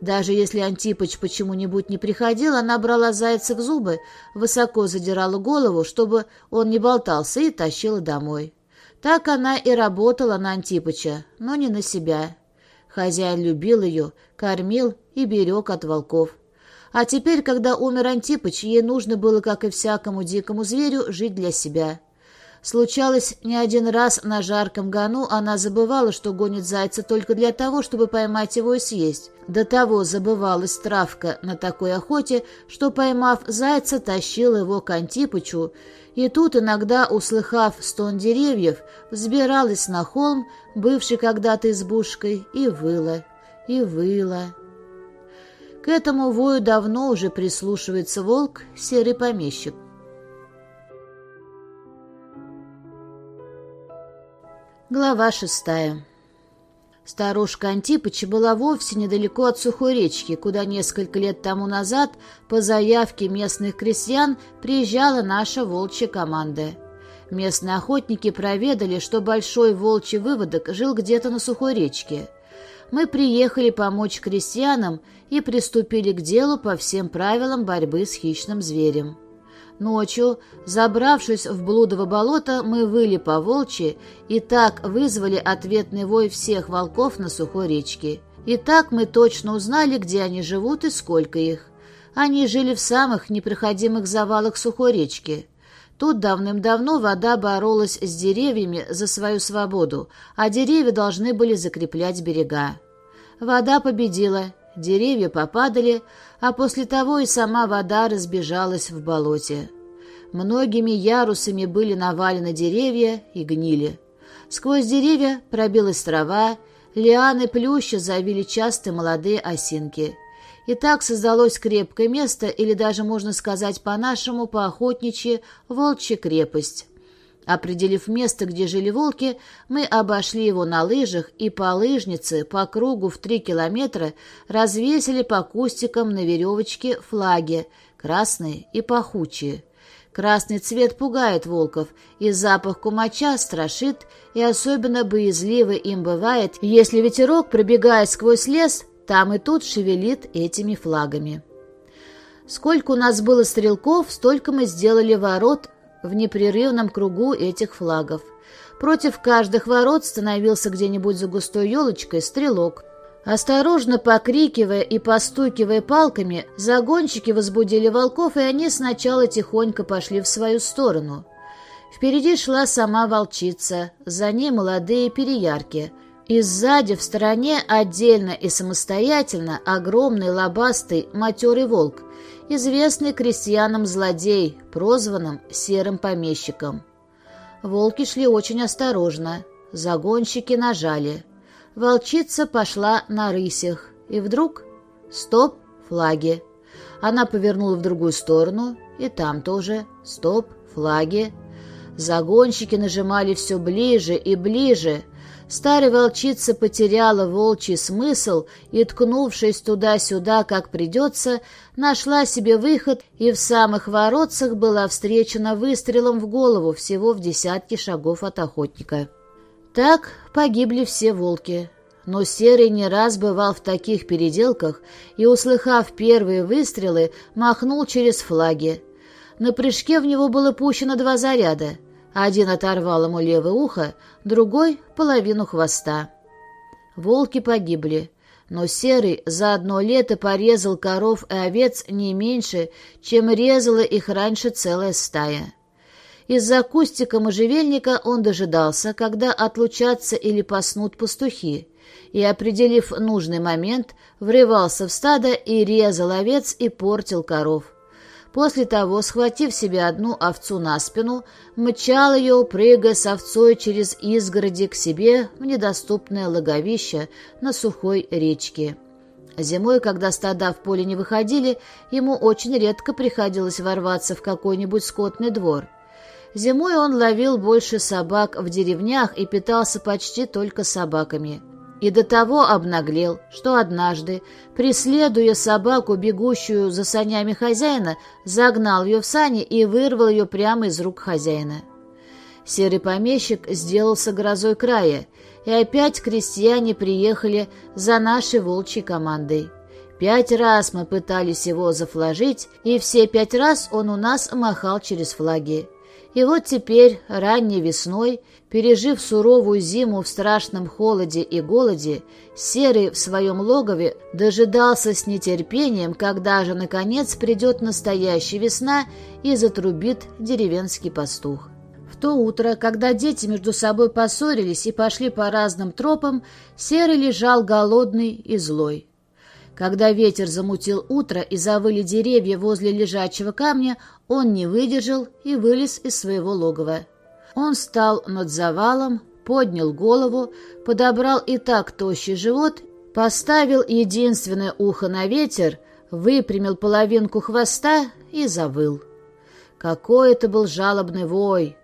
Даже если Антипыч почему-нибудь не приходил, она брала зайца в зубы, высоко задирала голову, чтобы он не болтался, и тащила домой. Так она и работала на Антипыча, но не на себя. Хозяин любил ее, кормил и берег от волков. А теперь, когда умер Антипыч, ей нужно было, как и всякому дикому зверю, жить для себя. Случалось, не один раз на жарком гону она забывала, что гонит зайца только для того, чтобы поймать его и съесть. До того забывалась травка на такой охоте, что, поймав зайца, тащила его к Антипычу, и тут, иногда, услыхав стон деревьев, взбиралась на холм, бывший когда-то избушкой, и выла, и выла. Этому вою давно уже прислушивается волк, серый помещик. Глава шестая. Старушка Антипыча была вовсе недалеко от Сухой речки, куда несколько лет тому назад по заявке местных крестьян приезжала наша волчья команда. Местные охотники проведали, что большой волчий выводок жил где-то на Сухой речке. Мы приехали помочь крестьянам и приступили к делу по всем правилам борьбы с хищным зверем. Ночью, забравшись в блудово болото, мы выли по волчьи и так вызвали ответный вой всех волков на сухой речке. И так мы точно узнали, где они живут и сколько их. Они жили в самых непроходимых завалах сухой речки. Тут давным-давно вода боролась с деревьями за свою свободу, а деревья должны были закреплять берега. Вода победила, Деревья попадали, а после того и сама вода разбежалась в болоте. Многими ярусами были навалены деревья и гнили. Сквозь деревья пробилась трава, лианы плюща завили часто молодые осинки. И так создалось крепкое место, или даже, можно сказать по-нашему, по-охотничьи, волчья крепость. Определив место, где жили волки, мы обошли его на лыжах и по лыжнице по кругу в три километра развесили по кустикам на веревочке флаги, красные и пахучие. Красный цвет пугает волков, и запах кумача страшит, и особенно боязливо им бывает, если ветерок, пробегая сквозь лес, там и тут шевелит этими флагами. Сколько у нас было стрелков, столько мы сделали ворот в непрерывном кругу этих флагов. Против каждых ворот становился где-нибудь за густой елочкой стрелок. Осторожно покрикивая и постукивая палками, загонщики возбудили волков, и они сначала тихонько пошли в свою сторону. Впереди шла сама волчица, за ней молодые переярки. И сзади, в стороне, отдельно и самостоятельно, огромный лобастый матерый волк, известный крестьянам злодей, прозванным серым помещиком. Волки шли очень осторожно, загонщики нажали. Волчица пошла на рысях, и вдруг — стоп, флаги. Она повернула в другую сторону, и там тоже — стоп, флаги. Загонщики нажимали все ближе и ближе, Старая волчица потеряла волчий смысл и, ткнувшись туда-сюда, как придется, нашла себе выход и в самых воротцах была встречена выстрелом в голову всего в десятки шагов от охотника. Так погибли все волки. Но Серый не раз бывал в таких переделках и, услыхав первые выстрелы, махнул через флаги. На прыжке в него было пущено два заряда — один оторвал ему левое ухо, другой — половину хвоста. Волки погибли, но Серый за одно лето порезал коров и овец не меньше, чем резала их раньше целая стая. Из-за кустика можжевельника он дожидался, когда отлучатся или поснут пастухи, и, определив нужный момент, врывался в стадо и резал овец и портил коров. После того, схватив себе одну овцу на спину, мчал ее, прыгая с овцой через изгороди к себе в недоступное логовище на сухой речке. Зимой, когда стада в поле не выходили, ему очень редко приходилось ворваться в какой-нибудь скотный двор. Зимой он ловил больше собак в деревнях и питался почти только собаками. И до того обнаглел, что однажды, преследуя собаку, бегущую за санями хозяина, загнал ее в сани и вырвал ее прямо из рук хозяина. Серый помещик сделался грозой края, и опять крестьяне приехали за нашей волчьей командой. Пять раз мы пытались его зафложить, и все пять раз он у нас махал через флаги. И вот теперь, ранней весной, пережив суровую зиму в страшном холоде и голоде, Серый в своем логове дожидался с нетерпением, когда же, наконец, придет настоящая весна и затрубит деревенский пастух. В то утро, когда дети между собой поссорились и пошли по разным тропам, Серый лежал голодный и злой. Когда ветер замутил утро и завыли деревья возле лежачего камня, он не выдержал и вылез из своего логова. Он встал над завалом, поднял голову, подобрал и так тощий живот, поставил единственное ухо на ветер, выпрямил половинку хвоста и завыл. Какой это был жалобный вой!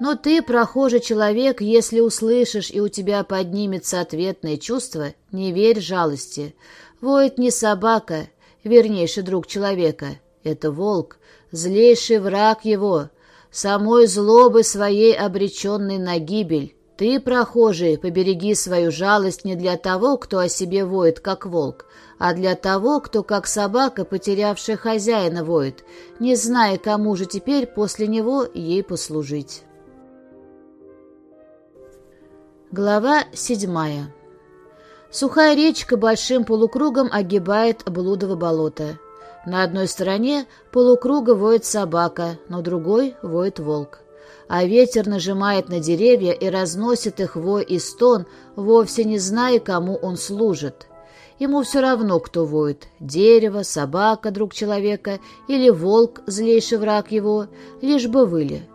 Но ты, прохожий человек, если услышишь и у тебя поднимется ответное чувство, не верь жалости. Воет не собака, вернейший друг человека. Это волк, злейший враг его, самой злобы своей обреченной на гибель. Ты, прохожий, побереги свою жалость не для того, кто о себе воет, как волк, а для того, кто, как собака, потерявшая хозяина, воет, не зная, кому же теперь после него ей послужить. Глава седьмая Сухая речка большим полукругом огибает Блудово болото. На одной стороне полукруга воет собака, на другой воет волк. А ветер нажимает на деревья и разносит их вой и стон, вовсе не зная, кому он служит. Ему все равно, кто воет — дерево, собака, друг человека или волк, злейший враг его, лишь бы выли.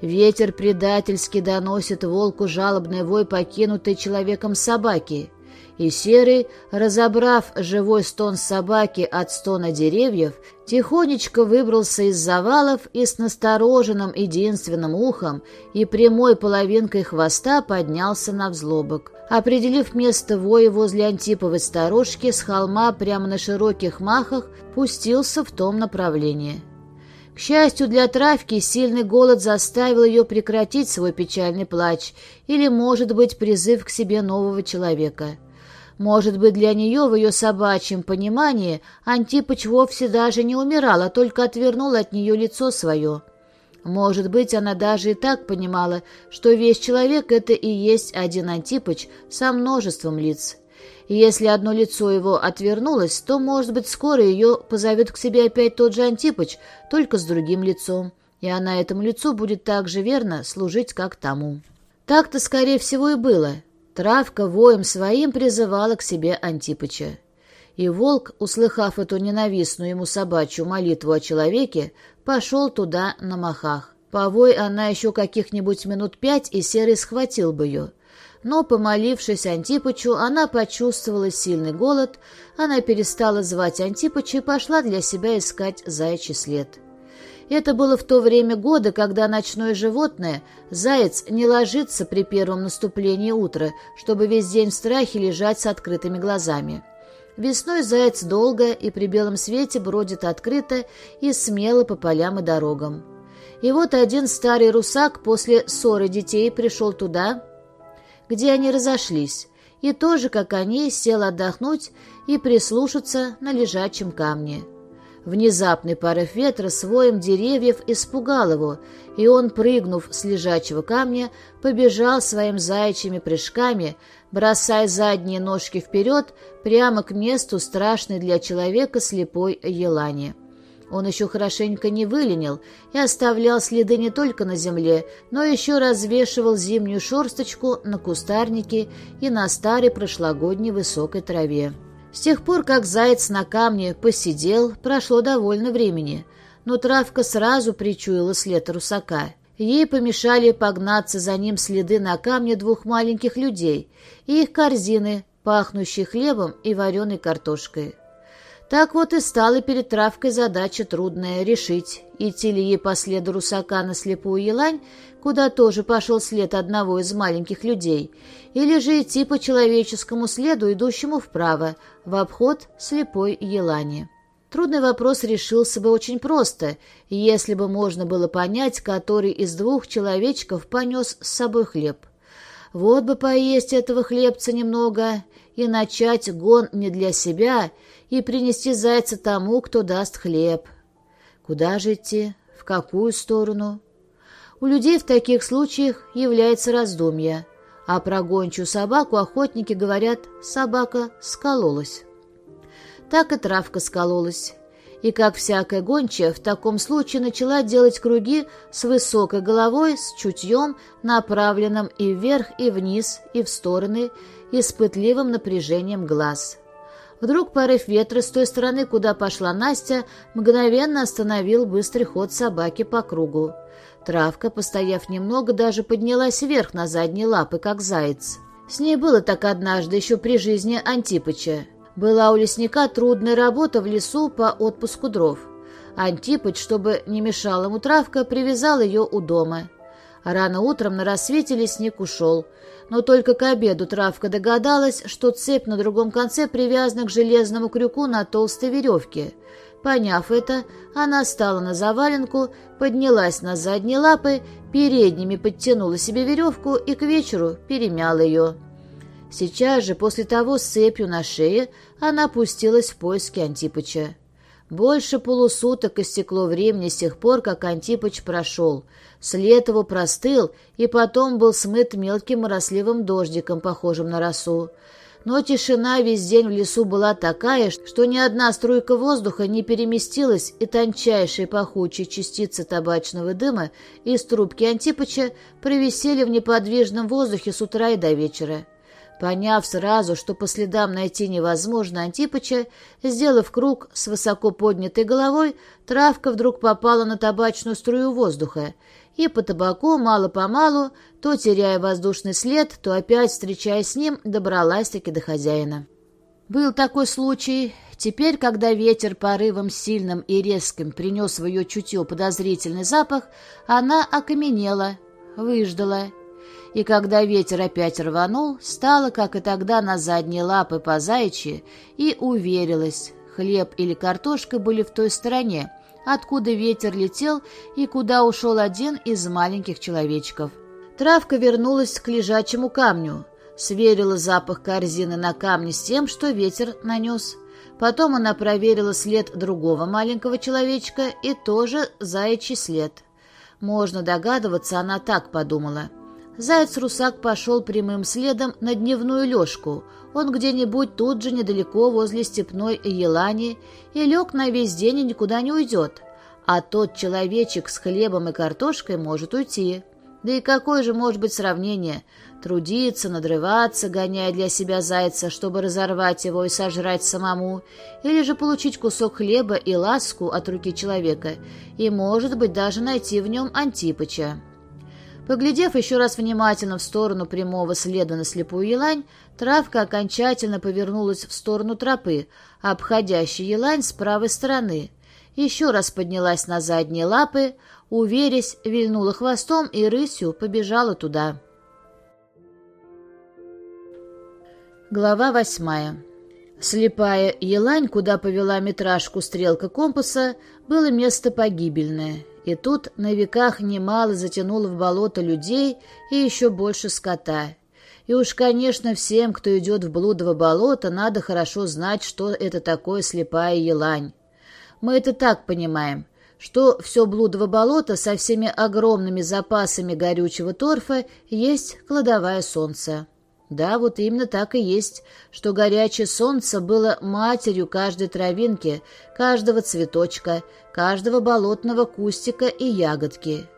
Ветер предательски доносит волку жалобный вой покинутой человеком собаки — и Серый, разобрав живой стон собаки от стона деревьев, тихонечко выбрался из завалов и с настороженным единственным ухом и прямой половинкой хвоста поднялся на взлобок. Определив место воя возле Антиповой сторожки, с холма прямо на широких махах пустился в том направлении. К счастью для травки, сильный голод заставил ее прекратить свой печальный плач или, может быть, призыв к себе нового человека — может быть, для нее в ее собачьем понимании Антипыч вовсе даже не умирал, а только отвернул от нее лицо свое. Может быть, она даже и так понимала, что весь человек — это и есть один Антипыч со множеством лиц. И если одно лицо его отвернулось, то, может быть, скоро ее позовет к себе опять тот же Антипыч, только с другим лицом, и она этому лицу будет так же верно служить, как тому. Так-то, скорее всего, и было — Травка воем своим призывала к себе Антипыча. И волк, услыхав эту ненавистную ему собачью молитву о человеке, пошел туда на махах. Повой она еще каких-нибудь минут пять, и Серый схватил бы ее. Но, помолившись Антипычу, она почувствовала сильный голод, она перестала звать Антипыча и пошла для себя искать заячий след. Это было в то время года, когда ночное животное, заяц, не ложится при первом наступлении утра, чтобы весь день в страхе лежать с открытыми глазами. Весной заяц долго и при белом свете бродит открыто и смело по полям и дорогам. И вот один старый русак после ссоры детей пришел туда, где они разошлись, и тоже, как они, сел отдохнуть и прислушаться на лежачем камне. Внезапный порыв ветра с воем деревьев испугал его, и он, прыгнув с лежачего камня, побежал своими заячьими прыжками, бросая задние ножки вперед прямо к месту страшной для человека слепой елани. Он еще хорошенько не выленил и оставлял следы не только на земле, но еще развешивал зимнюю шорсточку на кустарнике и на старой прошлогодней высокой траве. С тех пор, как заяц на камне посидел, прошло довольно времени, но травка сразу причуяла след русака. Ей помешали погнаться за ним следы на камне двух маленьких людей и их корзины, пахнущие хлебом и вареной картошкой. Так вот и стала перед травкой задача трудная — решить, идти ли ей по следу русака на слепую елань, куда тоже пошел след одного из маленьких людей, или же идти по человеческому следу, идущему вправо, в обход слепой елани. Трудный вопрос решился бы очень просто, если бы можно было понять, который из двух человечков понес с собой хлеб. Вот бы поесть этого хлебца немного и начать гон не для себя и принести зайца тому, кто даст хлеб. Куда же идти? В какую сторону? У людей в таких случаях является раздумье, а про гончую собаку охотники говорят «собака скололась». Так и травка скололась и, как всякая гончая, в таком случае начала делать круги с высокой головой, с чутьем, направленным и вверх, и вниз, и в стороны, и с пытливым напряжением глаз. Вдруг порыв ветра с той стороны, куда пошла Настя, мгновенно остановил быстрый ход собаки по кругу. Травка, постояв немного, даже поднялась вверх на задние лапы, как заяц. С ней было так однажды, еще при жизни Антипыча. Была у лесника трудная работа в лесу по отпуску дров. Антипыч, чтобы не мешала ему травка, привязал ее у дома. рано утром на рассвете лесник ушел. Но только к обеду травка догадалась, что цепь на другом конце привязана к железному крюку на толстой веревке. Поняв это, она стала на заваленку, поднялась на задние лапы, передними подтянула себе веревку и к вечеру перемяла ее. Сейчас же, после того с цепью на шее, она пустилась в поиски Антипыча. Больше полусуток истекло времени с тех пор, как Антипыч прошел. След его простыл и потом был смыт мелким моросливым дождиком, похожим на росу. Но тишина весь день в лесу была такая, что ни одна струйка воздуха не переместилась, и тончайшие пахучие частицы табачного дыма из трубки Антипыча провисели в неподвижном воздухе с утра и до вечера. Поняв сразу, что по следам найти невозможно Антипыча, сделав круг с высоко поднятой головой, травка вдруг попала на табачную струю воздуха, и по табаку мало-помалу, то теряя воздушный след, то опять, встречаясь с ним, добралась-таки до хозяина. Был такой случай. Теперь, когда ветер порывом сильным и резким принес в ее чутье подозрительный запах, она окаменела, выждала — и когда ветер опять рванул, стала, как и тогда, на задние лапы по заячьи и уверилась, хлеб или картошка были в той стороне, откуда ветер летел и куда ушел один из маленьких человечков. Травка вернулась к лежачему камню, сверила запах корзины на камне с тем, что ветер нанес. Потом она проверила след другого маленького человечка и тоже заячий след. Можно догадываться, она так подумала — Заяц-русак пошел прямым следом на дневную лёжку. Он где-нибудь тут же недалеко возле степной елани и лег на весь день и никуда не уйдет. А тот человечек с хлебом и картошкой может уйти. Да и какое же может быть сравнение? Трудиться, надрываться, гоняя для себя зайца, чтобы разорвать его и сожрать самому, или же получить кусок хлеба и ласку от руки человека, и, может быть, даже найти в нем Антипыча. Поглядев еще раз внимательно в сторону прямого следа на слепую елань, травка окончательно повернулась в сторону тропы, обходящей елань с правой стороны. Еще раз поднялась на задние лапы, уверясь, вильнула хвостом и рысью побежала туда. Глава восьмая. Слепая елань, куда повела метражку стрелка компаса, было место погибельное. И тут на веках немало затянуло в болото людей и еще больше скота. И уж, конечно, всем, кто идет в блудово болото, надо хорошо знать, что это такое слепая елань. Мы это так понимаем, что все блудово болото со всеми огромными запасами горючего торфа есть кладовая солнца. Да, вот именно так и есть, что горячее солнце было матерью каждой травинки, каждого цветочка, каждого болотного кустика и ягодки.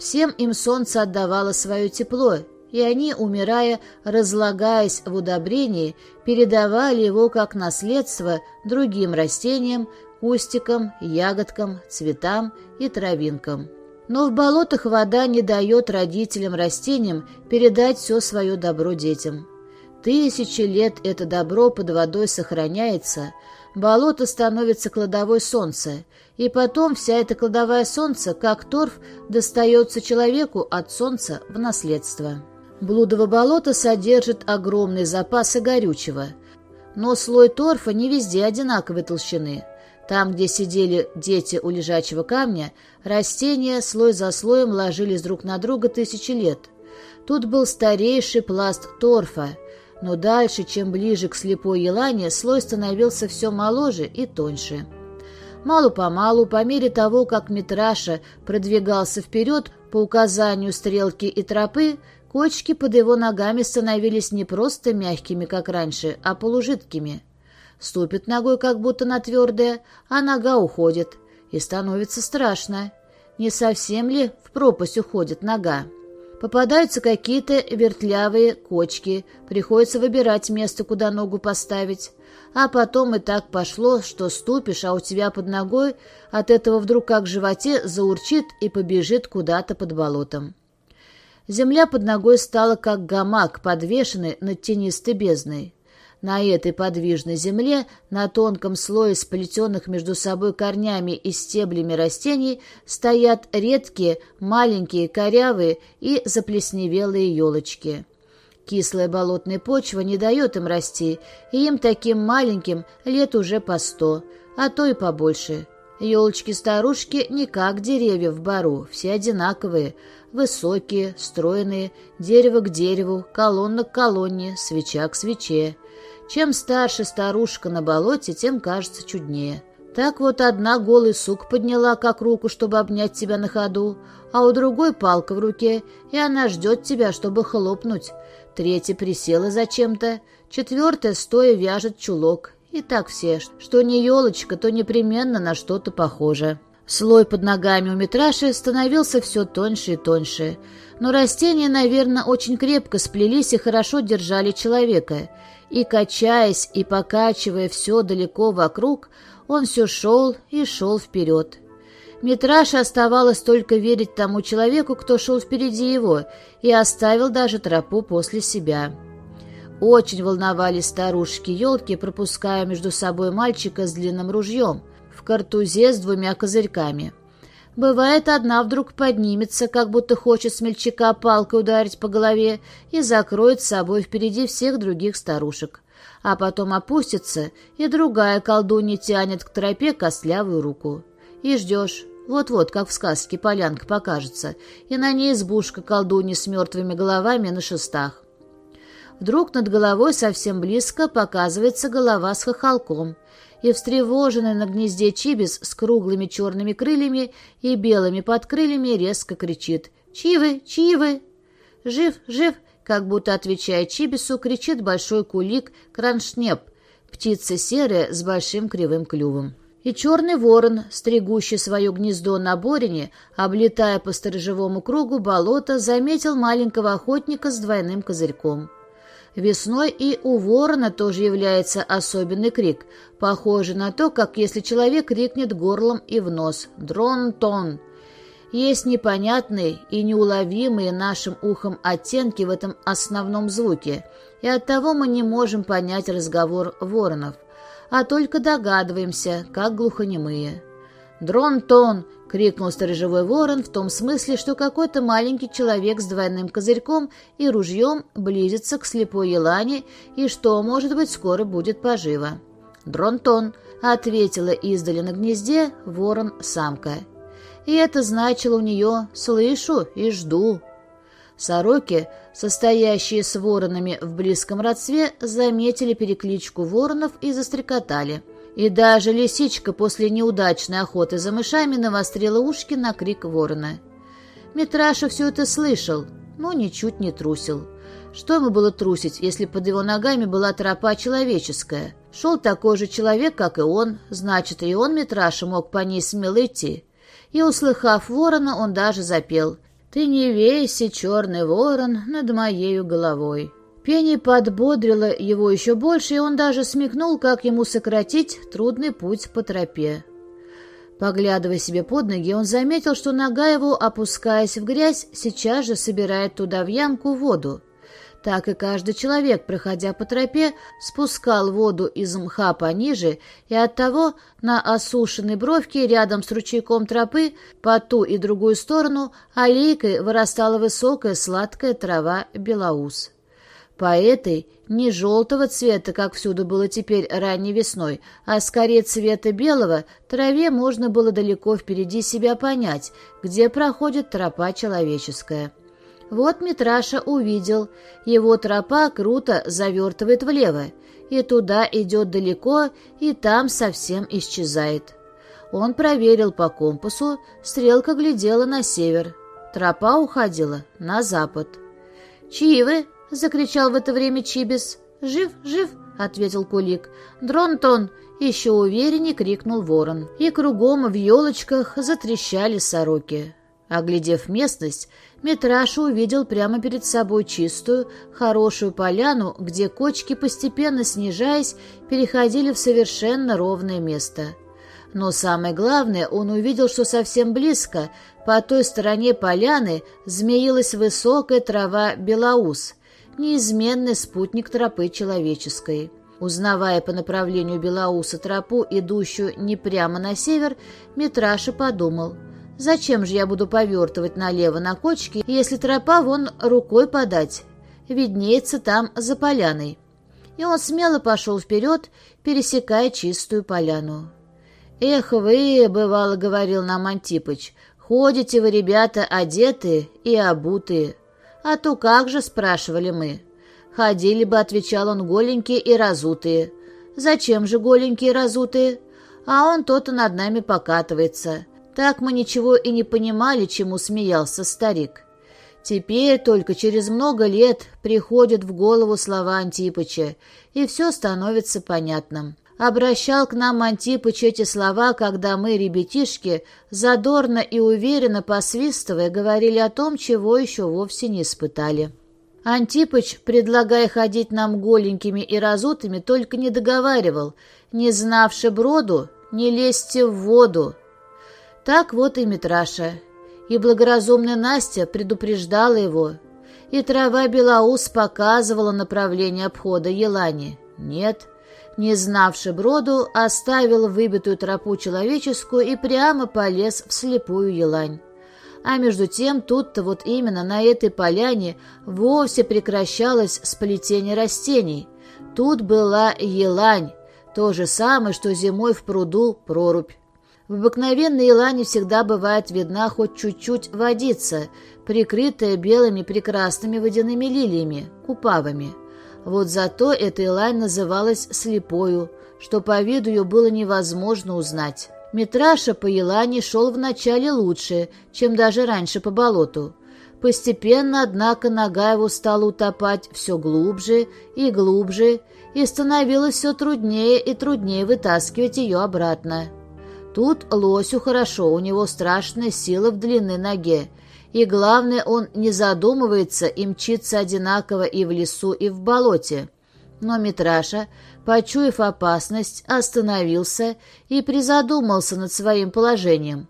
Всем им солнце отдавало свое тепло, и они, умирая, разлагаясь в удобрении, передавали его как наследство другим растениям, кустикам, ягодкам, цветам и травинкам. Но в болотах вода не дает родителям-растениям передать все свое добро детям. Тысячи лет это добро под водой сохраняется, болото становится кладовой солнца, и потом вся эта кладовая солнца, как торф, достается человеку от солнца в наследство. Блудово болото содержит огромные запасы горючего, но слой торфа не везде одинаковой толщины. Там, где сидели дети у лежачего камня, растения слой за слоем ложились друг на друга тысячи лет. Тут был старейший пласт торфа, но дальше, чем ближе к слепой елане, слой становился все моложе и тоньше. Малу-помалу, по мере того, как Митраша продвигался вперед по указанию стрелки и тропы, кочки под его ногами становились не просто мягкими, как раньше, а полужидкими. Ступит ногой как будто на твердое, а нога уходит, и становится страшно. Не совсем ли в пропасть уходит нога? Попадаются какие-то вертлявые кочки, приходится выбирать место, куда ногу поставить. А потом и так пошло, что ступишь, а у тебя под ногой от этого вдруг как в животе заурчит и побежит куда-то под болотом. Земля под ногой стала как гамак, подвешенный над тенистой бездной. На этой подвижной земле, на тонком слое сплетенных между собой корнями и стеблями растений, стоят редкие, маленькие, корявые и заплесневелые елочки. Кислая болотная почва не дает им расти, и им таким маленьким лет уже по сто, а то и побольше. Елочки-старушки не как деревья в бару, все одинаковые, высокие, стройные, дерево к дереву, колонна к колонне, свеча к свече. Чем старше старушка на болоте, тем кажется чуднее. Так вот одна голый сук подняла как руку, чтобы обнять тебя на ходу, а у другой палка в руке, и она ждет тебя, чтобы хлопнуть. Третья присела зачем-то, четвертая стоя вяжет чулок. И так все, что не елочка, то непременно на что-то похоже. Слой под ногами у Митраши становился все тоньше и тоньше. Но растения, наверное, очень крепко сплелись и хорошо держали человека — и, качаясь и покачивая все далеко вокруг, он все шел и шел вперед. Митраше оставалось только верить тому человеку, кто шел впереди его, и оставил даже тропу после себя. Очень волновались старушки-елки, пропуская между собой мальчика с длинным ружьем картузе с двумя козырьками. Бывает, одна вдруг поднимется, как будто хочет смельчака палкой ударить по голове и закроет собой впереди всех других старушек. А потом опустится, и другая колдунья тянет к тропе костлявую руку. И ждешь. Вот-вот, как в сказке, полянка покажется, и на ней избушка колдуньи с мертвыми головами на шестах. Вдруг над головой совсем близко показывается голова с хохолком, и встревоженный на гнезде чибис с круглыми черными крыльями и белыми подкрыльями резко кричит «Чивы! Чивы!» «Жив! Жив!» как будто отвечая чибису, кричит большой кулик кроншнеп, птица серая с большим кривым клювом. И черный ворон, стригущий свое гнездо на борине, облетая по сторожевому кругу болото, заметил маленького охотника с двойным козырьком. Весной и у ворона тоже является особенный крик, похожий на то, как если человек крикнет горлом и в нос «дрон-тон». Есть непонятные и неуловимые нашим ухом оттенки в этом основном звуке, и оттого мы не можем понять разговор воронов, а только догадываемся, как глухонемые. «Дрон-тон!» — крикнул сторожевой ворон в том смысле, что какой-то маленький человек с двойным козырьком и ружьем близится к слепой елане и что, может быть, скоро будет поживо. «Дрон-тон!» — ответила издали на гнезде ворон-самка. И это значило у нее «слышу и жду». Сороки, состоящие с воронами в близком родстве, заметили перекличку воронов и застрекотали — и даже лисичка после неудачной охоты за мышами навострила ушки на крик ворона. Митраша все это слышал, но ничуть не трусил. Что ему было трусить, если под его ногами была тропа человеческая? Шел такой же человек, как и он, значит, и он, Митраша, мог по ней смело идти. И, услыхав ворона, он даже запел «Ты не вейся, черный ворон, над моею головой». Пение подбодрило его еще больше, и он даже смекнул, как ему сократить трудный путь по тропе. Поглядывая себе под ноги, он заметил, что нога его, опускаясь в грязь, сейчас же собирает туда в ямку воду. так и каждый человек, проходя по тропе, спускал воду из мха пониже, и оттого на осушенной бровке рядом с ручейком тропы по ту и другую сторону аллейкой вырастала высокая сладкая трава белоус. По этой, не желтого цвета, как всюду было теперь ранней весной, а скорее цвета белого, траве можно было далеко впереди себя понять, где проходит тропа человеческая. Вот Митраша увидел, его тропа круто завертывает влево, и туда идет далеко, и там совсем исчезает. Он проверил по компасу, стрелка глядела на север, тропа уходила на запад. «Чьи вы?» — закричал в это время Чибис. «Жив, жив!» — ответил Кулик. «Дронтон!» — еще увереннее крикнул ворон. И кругом в елочках затрещали сороки. Оглядев местность, Митраша увидел прямо перед собой чистую, хорошую поляну, где кочки, постепенно снижаясь, переходили в совершенно ровное место. Но самое главное, он увидел, что совсем близко, по той стороне поляны, змеилась высокая трава белоус, неизменный спутник тропы человеческой. Узнавая по направлению Белоуса тропу, идущую не прямо на север, Митраша подумал — Зачем же я буду повертывать налево на кочке, если тропа вон рукой подать? Виднеется там за поляной. И он смело пошел вперед, пересекая чистую поляну. «Эх вы, — бывало, — говорил нам Антипыч, — ходите вы, ребята, одетые и обутые. А то как же, — спрашивали мы. Ходили бы, — отвечал он, — голенькие и разутые. Зачем же голенькие и разутые? А он то-то над нами покатывается. Так мы ничего и не понимали, чему смеялся старик. Теперь только через много лет приходят в голову слова Антипыча, и все становится понятным. Обращал к нам Антипыч эти слова, когда мы, ребятишки, задорно и уверенно посвистывая, говорили о том, чего еще вовсе не испытали. Антипыч, предлагая ходить нам голенькими и разутыми, только не договаривал, не знавши броду, не лезьте в воду, так вот и Митраша. И благоразумная Настя предупреждала его. И трава Белоус показывала направление обхода Елани. Нет, не знавший броду, оставил выбитую тропу человеческую и прямо полез в слепую елань. А между тем тут-то вот именно на этой поляне вовсе прекращалось сплетение растений. Тут была елань, то же самое, что зимой в пруду прорубь. В обыкновенной елане всегда бывает видна хоть чуть-чуть водица, прикрытая белыми прекрасными водяными лилиями, купавами. Вот зато эта елань называлась слепою, что по виду ее было невозможно узнать. Митраша по елане шел вначале лучше, чем даже раньше по болоту. Постепенно, однако, нога его стала утопать все глубже и глубже, и становилось все труднее и труднее вытаскивать ее обратно. Тут лосю хорошо, у него страшная сила в длинной ноге. И главное, он не задумывается и мчится одинаково и в лесу, и в болоте. Но Митраша, почуяв опасность, остановился и призадумался над своим положением.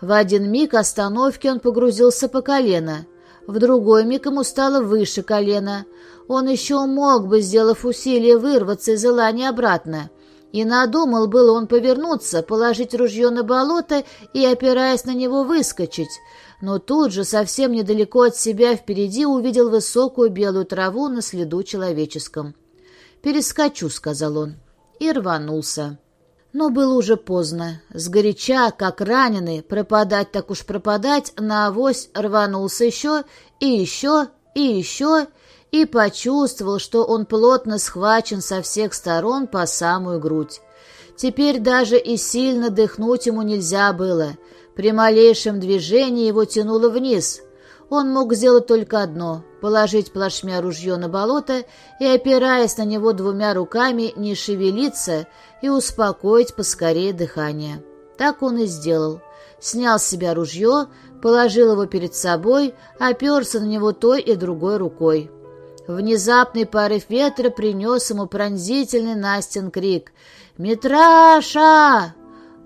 В один миг остановки он погрузился по колено, в другой миг ему стало выше колена. Он еще мог бы, сделав усилие, вырваться из Илани обратно — и надумал было он повернуться, положить ружье на болото и, опираясь на него, выскочить. Но тут же, совсем недалеко от себя, впереди увидел высокую белую траву на следу человеческом. «Перескочу», — сказал он, и рванулся. Но было уже поздно. Сгоряча, как раненый, пропадать так уж пропадать, на авось рванулся еще и еще и еще, и почувствовал, что он плотно схвачен со всех сторон по самую грудь. Теперь даже и сильно дыхнуть ему нельзя было. При малейшем движении его тянуло вниз. Он мог сделать только одно — положить плашмя ружье на болото и, опираясь на него двумя руками, не шевелиться и успокоить поскорее дыхание. Так он и сделал. Снял с себя ружье, положил его перед собой, оперся на него той и другой рукой. Внезапный порыв ветра принес ему пронзительный Настин крик «Митраша!»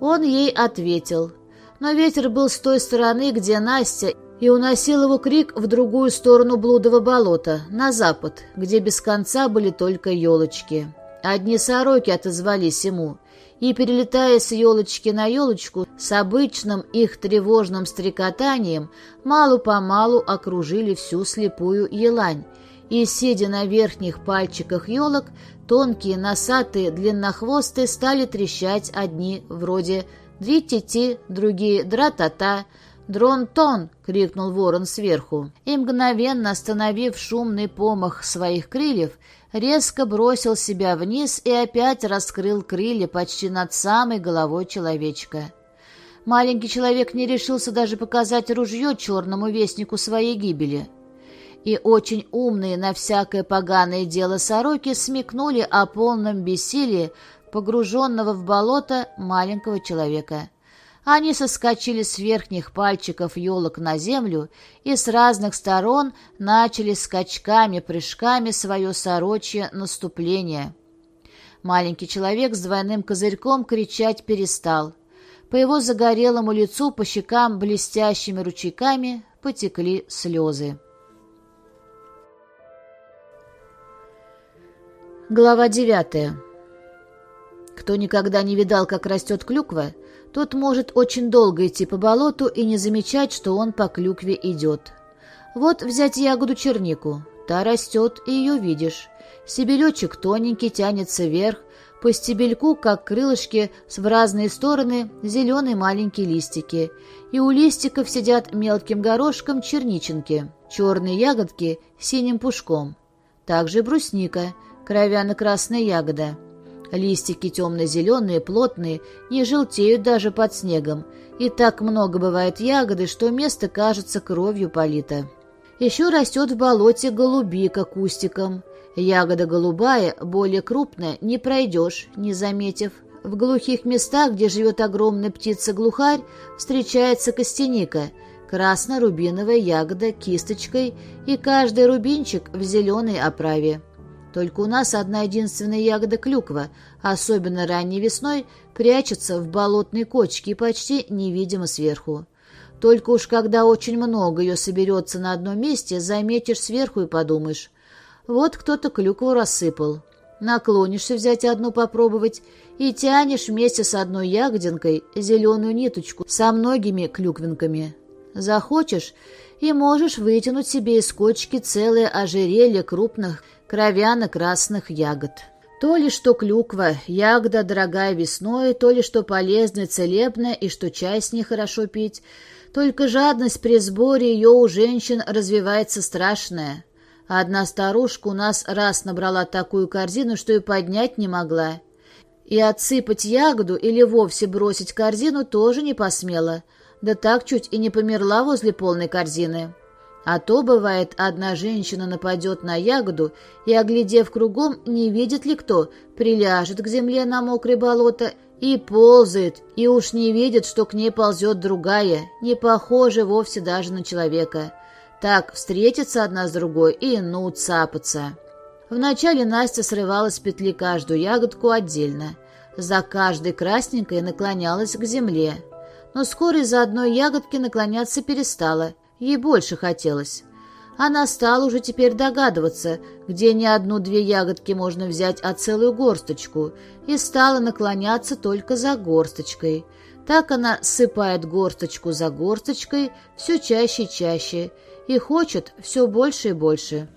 Он ей ответил. Но ветер был с той стороны, где Настя, и уносил его крик в другую сторону блудого болота, на запад, где без конца были только елочки. Одни сороки отозвались ему, и, перелетая с елочки на елочку, с обычным их тревожным стрекотанием, малу-помалу окружили всю слепую елань, и, сидя на верхних пальчиках елок, тонкие носатые длиннохвостые стали трещать одни вроде «дри-ти-ти», другие «дра-та-та», «Дрон-тон!» — крикнул ворон сверху, и, мгновенно остановив шумный помах своих крыльев, резко бросил себя вниз и опять раскрыл крылья почти над самой головой человечка. Маленький человек не решился даже показать ружье черному вестнику своей гибели. И очень умные на всякое поганое дело сороки смекнули о полном бессилии погруженного в болото маленького человека. Они соскочили с верхних пальчиков елок на землю и с разных сторон начали скачками-прыжками свое сорочье наступление. Маленький человек с двойным козырьком кричать перестал. По его загорелому лицу по щекам блестящими ручейками потекли слезы. Глава девятая. Кто никогда не видал, как растет клюква, тот может очень долго идти по болоту и не замечать, что он по клюкве идет. Вот взять ягоду чернику. Та растет, и ее видишь. Стебелечек тоненький тянется вверх, по стебельку, как крылышки, в разные стороны зеленые маленькие листики. И у листиков сидят мелким горошком черниченки, черные ягодки синим пушком. Также брусника, кровяно-красная ягода. Листики темно-зеленые, плотные, не желтеют даже под снегом, и так много бывает ягоды, что место кажется кровью полито. Еще растет в болоте голубика кустиком. Ягода голубая, более крупная, не пройдешь, не заметив. В глухих местах, где живет огромная птица-глухарь, встречается костяника, красно-рубиновая ягода кисточкой и каждый рубинчик в зеленой оправе. Только у нас одна единственная ягода клюква, особенно ранней весной, прячется в болотной кочке и почти невидимо сверху. Только уж когда очень много ее соберется на одном месте, заметишь сверху и подумаешь. Вот кто-то клюкву рассыпал. Наклонишься взять одну попробовать и тянешь вместе с одной ягодинкой зеленую ниточку со многими клюквинками. Захочешь и можешь вытянуть себе из кочки целое ожерелье крупных кровяно-красных ягод. То ли что клюква, ягода дорогая весной, то ли что полезная, целебная и что чай с ней хорошо пить. Только жадность при сборе ее у женщин развивается страшная. Одна старушка у нас раз набрала такую корзину, что и поднять не могла. И отсыпать ягоду или вовсе бросить корзину тоже не посмела, да так чуть и не померла возле полной корзины. А то, бывает, одна женщина нападет на ягоду и, оглядев кругом, не видит ли кто, приляжет к земле на мокрое болото и ползает, и уж не видит, что к ней ползет другая, не похожая вовсе даже на человека. Так встретятся одна с другой и ну цапаться. Вначале Настя срывала с петли каждую ягодку отдельно. За каждой красненькой наклонялась к земле. Но скоро из-за одной ягодки наклоняться перестала – Ей больше хотелось. Она стала уже теперь догадываться, где не одну-две ягодки можно взять, а целую горсточку, и стала наклоняться только за горсточкой. Так она сыпает горсточку за горсточкой все чаще и чаще, и хочет все больше и больше.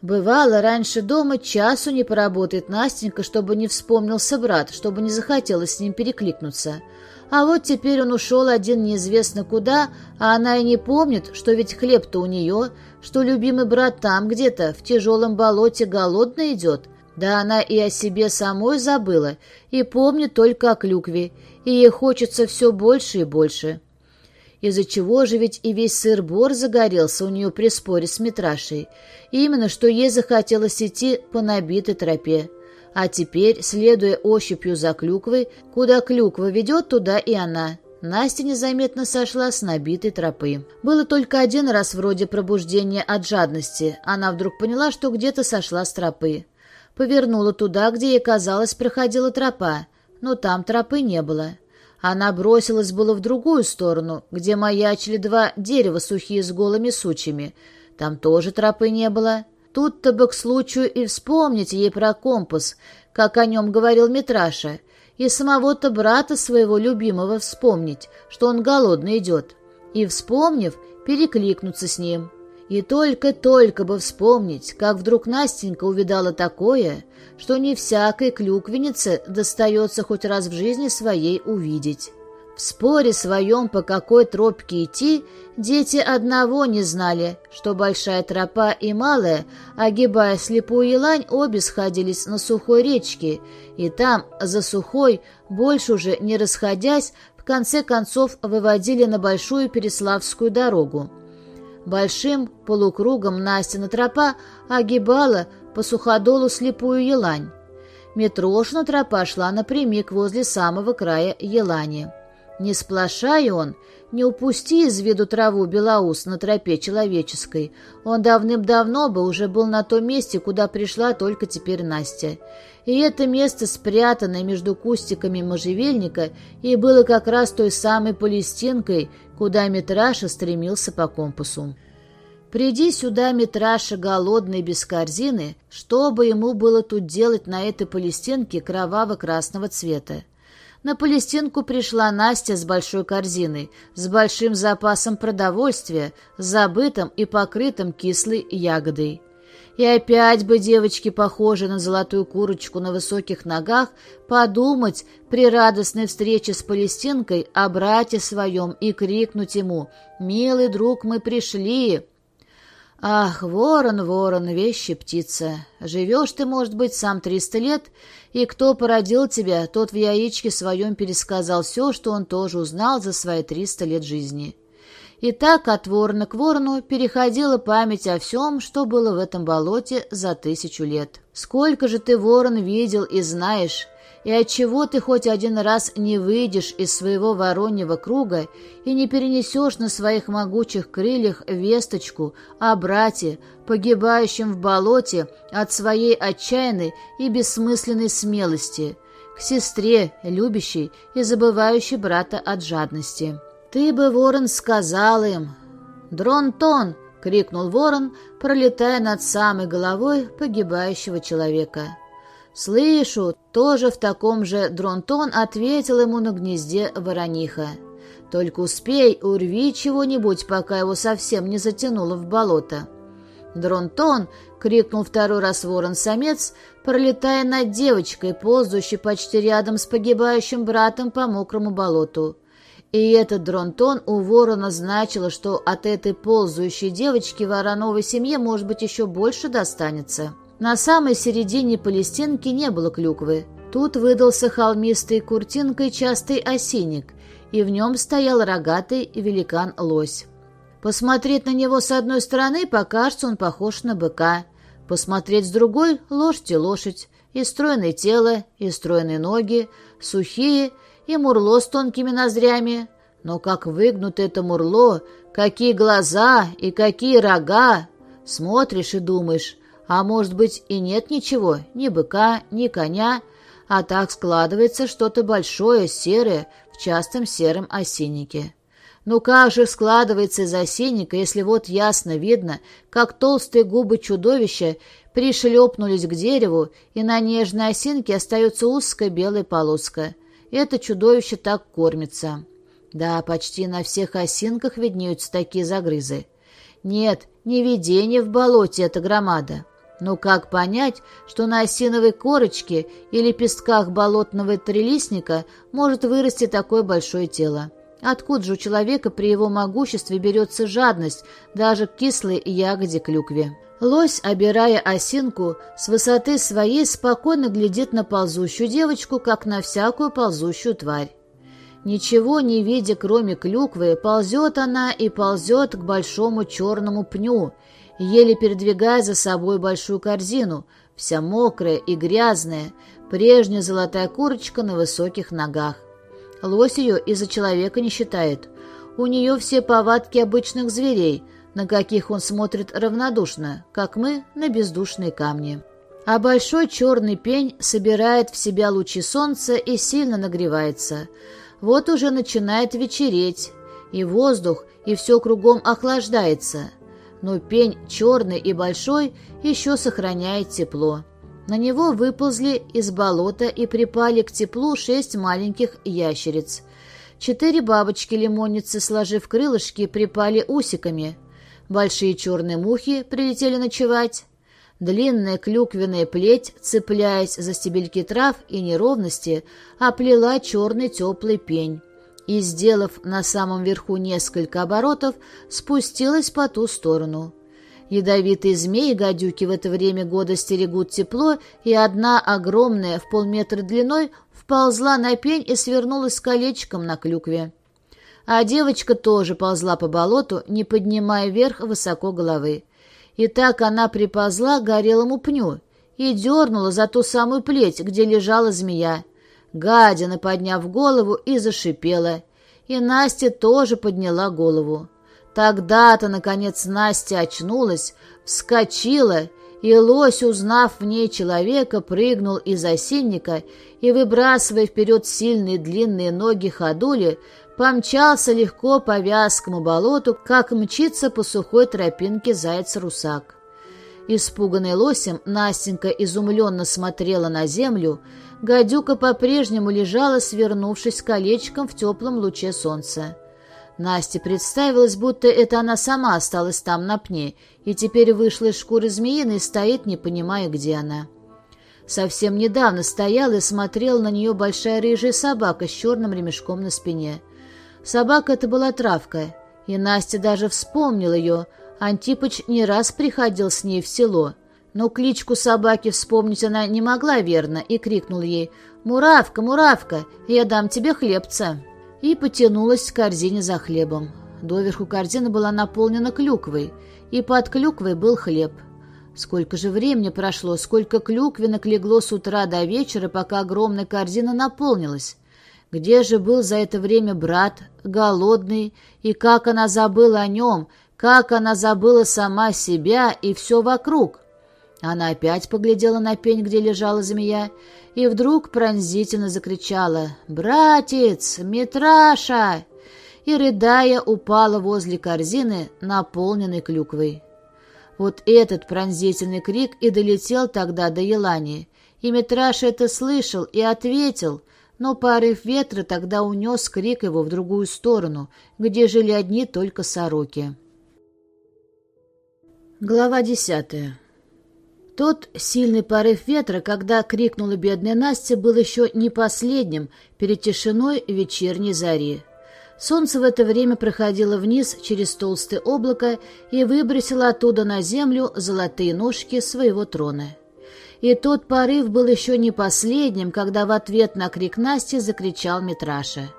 Бывало, раньше дома часу не поработает Настенька, чтобы не вспомнился брат, чтобы не захотелось с ним перекликнуться — а вот теперь он ушел один неизвестно куда, а она и не помнит, что ведь хлеб-то у нее, что любимый брат там где-то, в тяжелом болоте, голодно идет. Да она и о себе самой забыла, и помнит только о клюкве, и ей хочется все больше и больше. Из-за чего же ведь и весь сыр-бор загорелся у нее при споре с Митрашей. Именно, что ей захотелось идти по набитой тропе. А теперь, следуя ощупью за клюквой, куда клюква ведет, туда и она. Настя незаметно сошла с набитой тропы. Было только один раз вроде пробуждения от жадности. Она вдруг поняла, что где-то сошла с тропы. Повернула туда, где ей казалось проходила тропа, но там тропы не было. Она бросилась было в другую сторону, где маячили два дерева сухие с голыми сучьями. Там тоже тропы не было. Тут-то бы к случаю и вспомнить ей про компас, как о нем говорил Митраша, и самого-то брата своего любимого вспомнить, что он голодный идет, и, вспомнив, перекликнуться с ним. И только-только бы вспомнить, как вдруг Настенька увидала такое, что не всякой клюквеннице достается хоть раз в жизни своей увидеть. В споре своем, по какой тропке идти, дети одного не знали, что большая тропа и малая, огибая слепую елань, обе сходились на сухой речке, и там, за сухой, больше уже не расходясь, в конце концов выводили на большую Переславскую дорогу. Большим полукругом Настина тропа огибала по суходолу слепую елань. Митрошина тропа шла напрямик возле самого края елани. Не сплошай он, не упусти из виду траву белоус на тропе человеческой. Он давным-давно бы уже был на том месте, куда пришла только теперь Настя. И это место, спрятанное между кустиками можжевельника, и было как раз той самой Палестинкой, куда Митраша стремился по компасу. Приди сюда Митраша голодный без корзины, что бы ему было тут делать на этой Палестинке кроваво-красного цвета? На Палестинку пришла Настя с большой корзиной, с большим запасом продовольствия, забытым и покрытым кислой ягодой. И опять бы девочки, похожие на золотую курочку на высоких ногах, подумать при радостной встрече с Палестинкой о брате своем и крикнуть ему «Милый друг, мы пришли!» «Ах, ворон, ворон, вещи птица! Живешь ты, может быть, сам триста лет, и кто породил тебя, тот в яичке своем пересказал все, что он тоже узнал за свои триста лет жизни». И так от ворона к ворону переходила память о всем, что было в этом болоте за тысячу лет. Сколько же ты, ворон, видел и знаешь, и отчего ты хоть один раз не выйдешь из своего вороньего круга и не перенесешь на своих могучих крыльях весточку о брате, погибающем в болоте от своей отчаянной и бессмысленной смелости, к сестре, любящей и забывающей брата от жадности. Ты бы, ворон, сказал им. «Дронтон!» — крикнул ворон, пролетая над самой головой погибающего человека. «Слышу!» — тоже в таком же дронтон ответил ему на гнезде ворониха. «Только успей, урви чего-нибудь, пока его совсем не затянуло в болото». «Дронтон!» — крикнул второй раз ворон-самец, пролетая над девочкой, ползающей почти рядом с погибающим братом по мокрому болоту. И этот дронтон у ворона значило, что от этой ползающей девочки вороновой семье, может быть, еще больше достанется. На самой середине Палестинки не было клюквы. Тут выдался холмистой куртинкой частый осинник, и в нем стоял рогатый великан-лось. Посмотреть на него с одной стороны, покажется он похож на быка. Посмотреть с другой — лошадь и лошадь, и стройное тело, и стройные ноги, сухие, и мурло с тонкими ноздрями. Но как выгнут это мурло, какие глаза и какие рога! Смотришь и думаешь, а может быть и нет ничего, ни быка, ни коня, а так складывается что-то большое, серое, в частом сером осиннике. Ну как же складывается из осинника, если вот ясно видно, как толстые губы чудовища пришлепнулись к дереву, и на нежной осинке остается узкая белая полоска. Это чудовище так кормится. Да, почти на всех осинках виднеются такие загрызы. Нет, не видение в болоте эта громада. Но как понять, что на осиновой корочке и лепестках болотного трелисника может вырасти такое большое тело? Откуда же у человека при его могуществе берется жадность даже к кислой ягоде клюкве? Лось, обирая осинку, с высоты своей спокойно глядит на ползущую девочку, как на всякую ползущую тварь. Ничего не видя, кроме клюквы, ползет она и ползет к большому черному пню, еле передвигая за собой большую корзину, вся мокрая и грязная, прежняя золотая курочка на высоких ногах. Лось ее из-за человека не считает. У нее все повадки обычных зверей, на каких он смотрит равнодушно, как мы на бездушные камни. А большой черный пень собирает в себя лучи солнца и сильно нагревается. Вот уже начинает вечереть, и воздух, и все кругом охлаждается. Но пень черный и большой еще сохраняет тепло. На него выползли из болота и припали к теплу шесть маленьких ящериц. Четыре бабочки-лимонницы, сложив крылышки, припали усиками. Большие черные мухи прилетели ночевать. Длинная клюквенная плеть, цепляясь за стебельки трав и неровности, оплела черный теплый пень и, сделав на самом верху несколько оборотов, спустилась по ту сторону. Ядовитые змеи гадюки в это время года стерегут тепло, и одна огромная в полметра длиной вползла на пень и свернулась колечком на клюкве. А девочка тоже ползла по болоту, не поднимая вверх высоко головы. И так она приползла к горелому пню и дернула за ту самую плеть, где лежала змея. Гадина, подняв голову, и зашипела. И Настя тоже подняла голову. Тогда-то, наконец, Настя очнулась, вскочила, и лось, узнав в ней человека, прыгнул из осинника и, выбрасывая вперед сильные длинные ноги ходули, помчался легко по вязкому болоту, как мчится по сухой тропинке заяц-русак. Испуганный лосем, Настенька изумленно смотрела на землю, гадюка по-прежнему лежала, свернувшись колечком в теплом луче солнца. Насте представилось, будто это она сама осталась там на пне, и теперь вышла из шкуры змеиной и стоит, не понимая, где она. Совсем недавно стояла и смотрела на нее большая рыжая собака с черным ремешком на спине. Собака это была травка, и Настя даже вспомнила ее. Антипыч не раз приходил с ней в село. Но кличку собаки вспомнить она не могла верно и крикнул ей «Муравка, муравка, я дам тебе хлебца!» и потянулась к корзине за хлебом. Доверху корзина была наполнена клюквой, и под клюквой был хлеб. Сколько же времени прошло, сколько клюквинок легло с утра до вечера, пока огромная корзина наполнилась. Где же был за это время брат, голодный, и как она забыла о нем, как она забыла сама себя и все вокруг? Она опять поглядела на пень, где лежала змея, и вдруг пронзительно закричала «Братец! Митраша!» и, рыдая, упала возле корзины, наполненной клюквой. Вот этот пронзительный крик и долетел тогда до Елани, и Митраша это слышал и ответил, но порыв ветра тогда унес крик его в другую сторону, где жили одни только сороки. Глава десятая тот сильный порыв ветра, когда крикнула бедная Настя, был еще не последним перед тишиной вечерней зари. Солнце в это время проходило вниз через толстое облако и выбросило оттуда на землю золотые ножки своего трона. И тот порыв был еще не последним, когда в ответ на крик Насти закричал Митраша.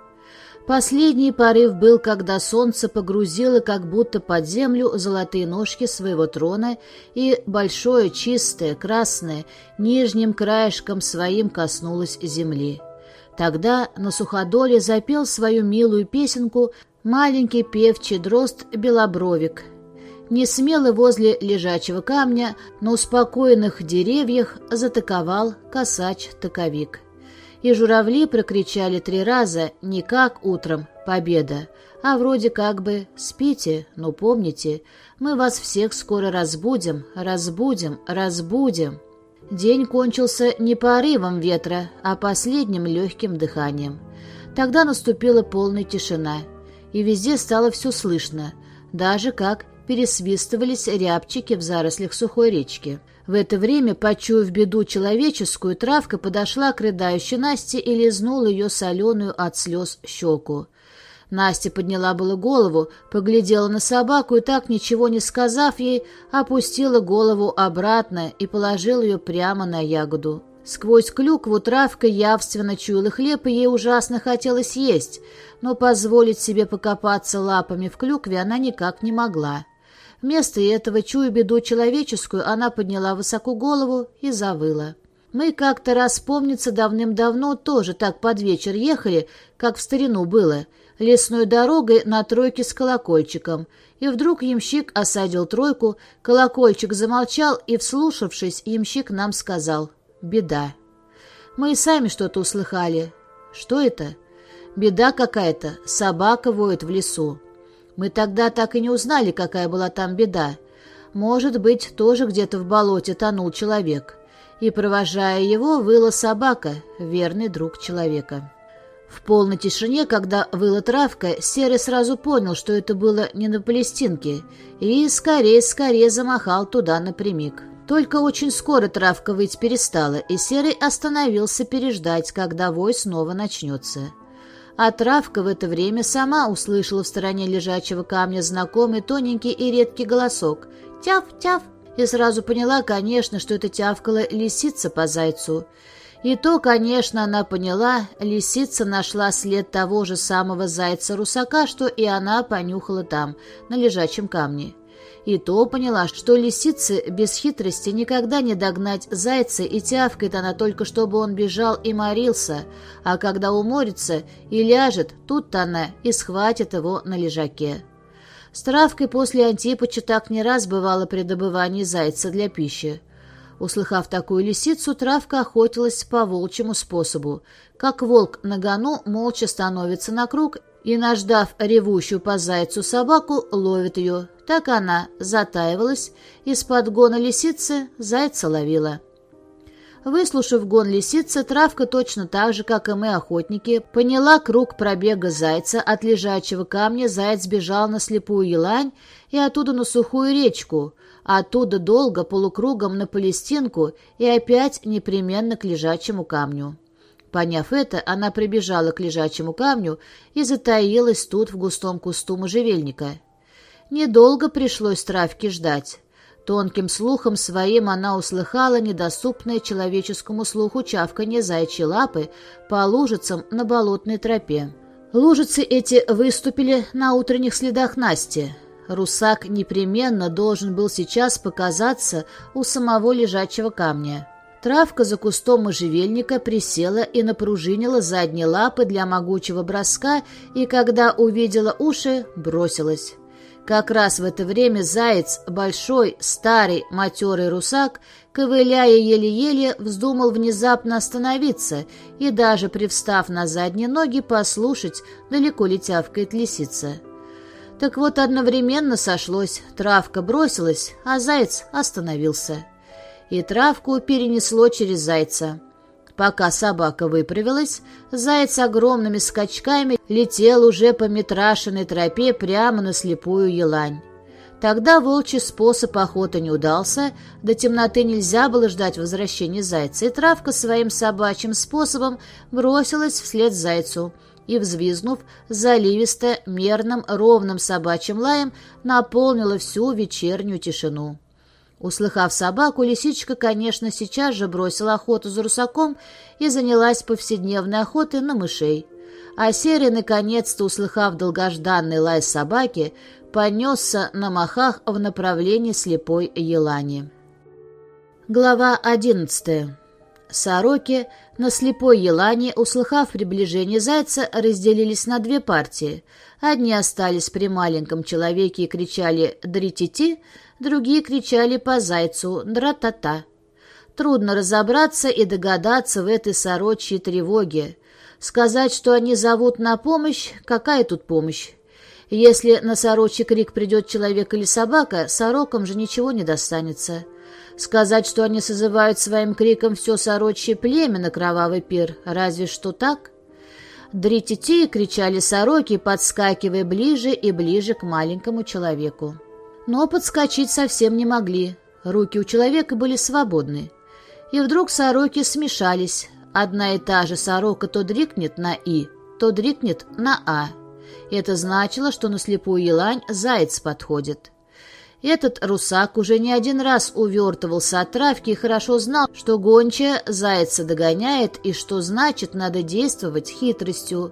Последний порыв был, когда солнце погрузило как будто под землю золотые ножки своего трона, и большое, чистое, красное, нижним краешком своим коснулось земли. Тогда на суходоле запел свою милую песенку маленький певчий дрозд Белобровик. Не смело возле лежачего камня на успокоенных деревьях затаковал косач-таковик и журавли прокричали три раза не как утром «Победа», а вроде как бы «Спите, но помните, мы вас всех скоро разбудим, разбудим, разбудим». День кончился не порывом ветра, а последним легким дыханием. Тогда наступила полная тишина, и везде стало все слышно, даже как пересвистывались рябчики в зарослях сухой речки. В это время, почуяв беду человеческую, травка подошла к рыдающей Насте и лизнула ее соленую от слез щеку. Настя подняла было голову, поглядела на собаку и так, ничего не сказав ей, опустила голову обратно и положила ее прямо на ягоду. Сквозь клюкву травка явственно чуяла хлеб, и ей ужасно хотелось есть, но позволить себе покопаться лапами в клюкве она никак не могла. Вместо этого, чуя беду человеческую, она подняла высоко голову и завыла. Мы как-то раз, помнится, давным-давно тоже так под вечер ехали, как в старину было, лесной дорогой на тройке с колокольчиком, и вдруг ямщик осадил тройку, колокольчик замолчал, и, вслушавшись, ямщик нам сказал «Беда». Мы и сами что-то услыхали. Что это? Беда какая-то, собака воет в лесу. Мы тогда так и не узнали, какая была там беда. Может быть, тоже где-то в болоте тонул человек. И, провожая его, выла собака, верный друг человека. В полной тишине, когда выла травка, Серый сразу понял, что это было не на Палестинке, и скорее-скорее замахал туда напрямик. Только очень скоро травка выть перестала, и Серый остановился переждать, когда вой снова начнется. А травка в это время сама услышала в стороне лежачего камня знакомый тоненький и редкий голосок «Тяв-тяв!» и сразу поняла, конечно, что это тявкала лисица по зайцу. И то, конечно, она поняла, лисица нашла след того же самого зайца-русака, что и она понюхала там, на лежачем камне. И то поняла, что лисице без хитрости никогда не догнать зайца, и тявкает она только, чтобы он бежал и морился, а когда уморится и ляжет, тут-то она и схватит его на лежаке. С травкой после Антипыча так не раз бывало при добывании зайца для пищи. Услыхав такую лисицу, травка охотилась по волчьему способу. Как волк на гону молча становится на круг и, наждав ревущую по зайцу собаку, ловит ее. Так она затаивалась, из-под гона лисицы зайца ловила. Выслушав гон лисицы, травка точно так же, как и мы, охотники, поняла круг пробега зайца. От лежачего камня заяц бежал на слепую елань и оттуда на сухую речку, оттуда долго полукругом на Палестинку и опять непременно к лежачему камню. Поняв это, она прибежала к лежачему камню и затаилась тут в густом кусту можжевельника. Недолго пришлось травке ждать. Тонким слухом своим она услыхала недоступное человеческому слуху чавканье зайчьей лапы по лужицам на болотной тропе. Лужицы эти выступили на утренних следах Насти. Русак непременно должен был сейчас показаться у самого лежачего камня. Травка за кустом можжевельника присела и напружинила задние лапы для могучего броска, и когда увидела уши, бросилась. Как раз в это время заяц, большой, старый, матерый русак, ковыляя еле-еле, вздумал внезапно остановиться и даже, привстав на задние ноги, послушать, далеко ли тявкает лисица. Так вот, одновременно сошлось, травка бросилась, а заяц остановился. И травку перенесло через зайца. Пока собака выправилась, заяц огромными скачками летел уже по метрашенной тропе прямо на слепую елань. Тогда волчий способ охоты не удался, до темноты нельзя было ждать возвращения зайца, и травка своим собачьим способом бросилась вслед зайцу и, взвизгнув, заливисто, мерным, ровным собачьим лаем наполнила всю вечернюю тишину. Услыхав собаку, лисичка, конечно, сейчас же бросила охоту за русаком и занялась повседневной охотой на мышей. А Серый, наконец-то услыхав долгожданный лай собаки, понесся на махах в направлении слепой елани. Глава одиннадцатая. Сороки на слепой елане, услыхав приближение зайца, разделились на две партии. Одни остались при маленьком человеке и кричали «дритити», другие кричали по зайцу «дра-та-та». Трудно разобраться и догадаться в этой сорочьей тревоге. Сказать, что они зовут на помощь, какая тут помощь? Если на сорочий крик придет человек или собака, сорокам же ничего не достанется. Сказать, что они созывают своим криком все сорочье племя на кровавый пир, разве что так? Дритити кричали сороки, подскакивая ближе и ближе к маленькому человеку но подскочить совсем не могли. Руки у человека были свободны. И вдруг сороки смешались. Одна и та же сорока то дрикнет на «и», то дрикнет на «а». Это значило, что на слепую елань заяц подходит. Этот русак уже не один раз увертывался от травки и хорошо знал, что гончая зайца догоняет и что значит надо действовать хитростью.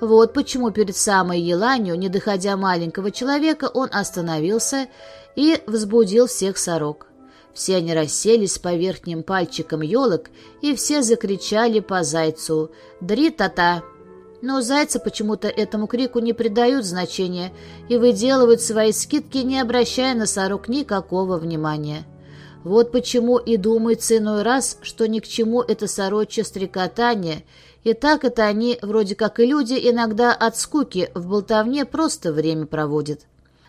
Вот почему перед самой еланью, не доходя маленького человека, он остановился и взбудил всех сорок. Все они расселись по верхним пальчикам елок, и все закричали по зайцу «Дри-та-та!». Но зайцы почему-то этому крику не придают значения и выделывают свои скидки, не обращая на сорок никакого внимания. Вот почему и думается иной раз, что ни к чему это сорочье стрекотание, и так это они, вроде как и люди, иногда от скуки в болтовне просто время проводят.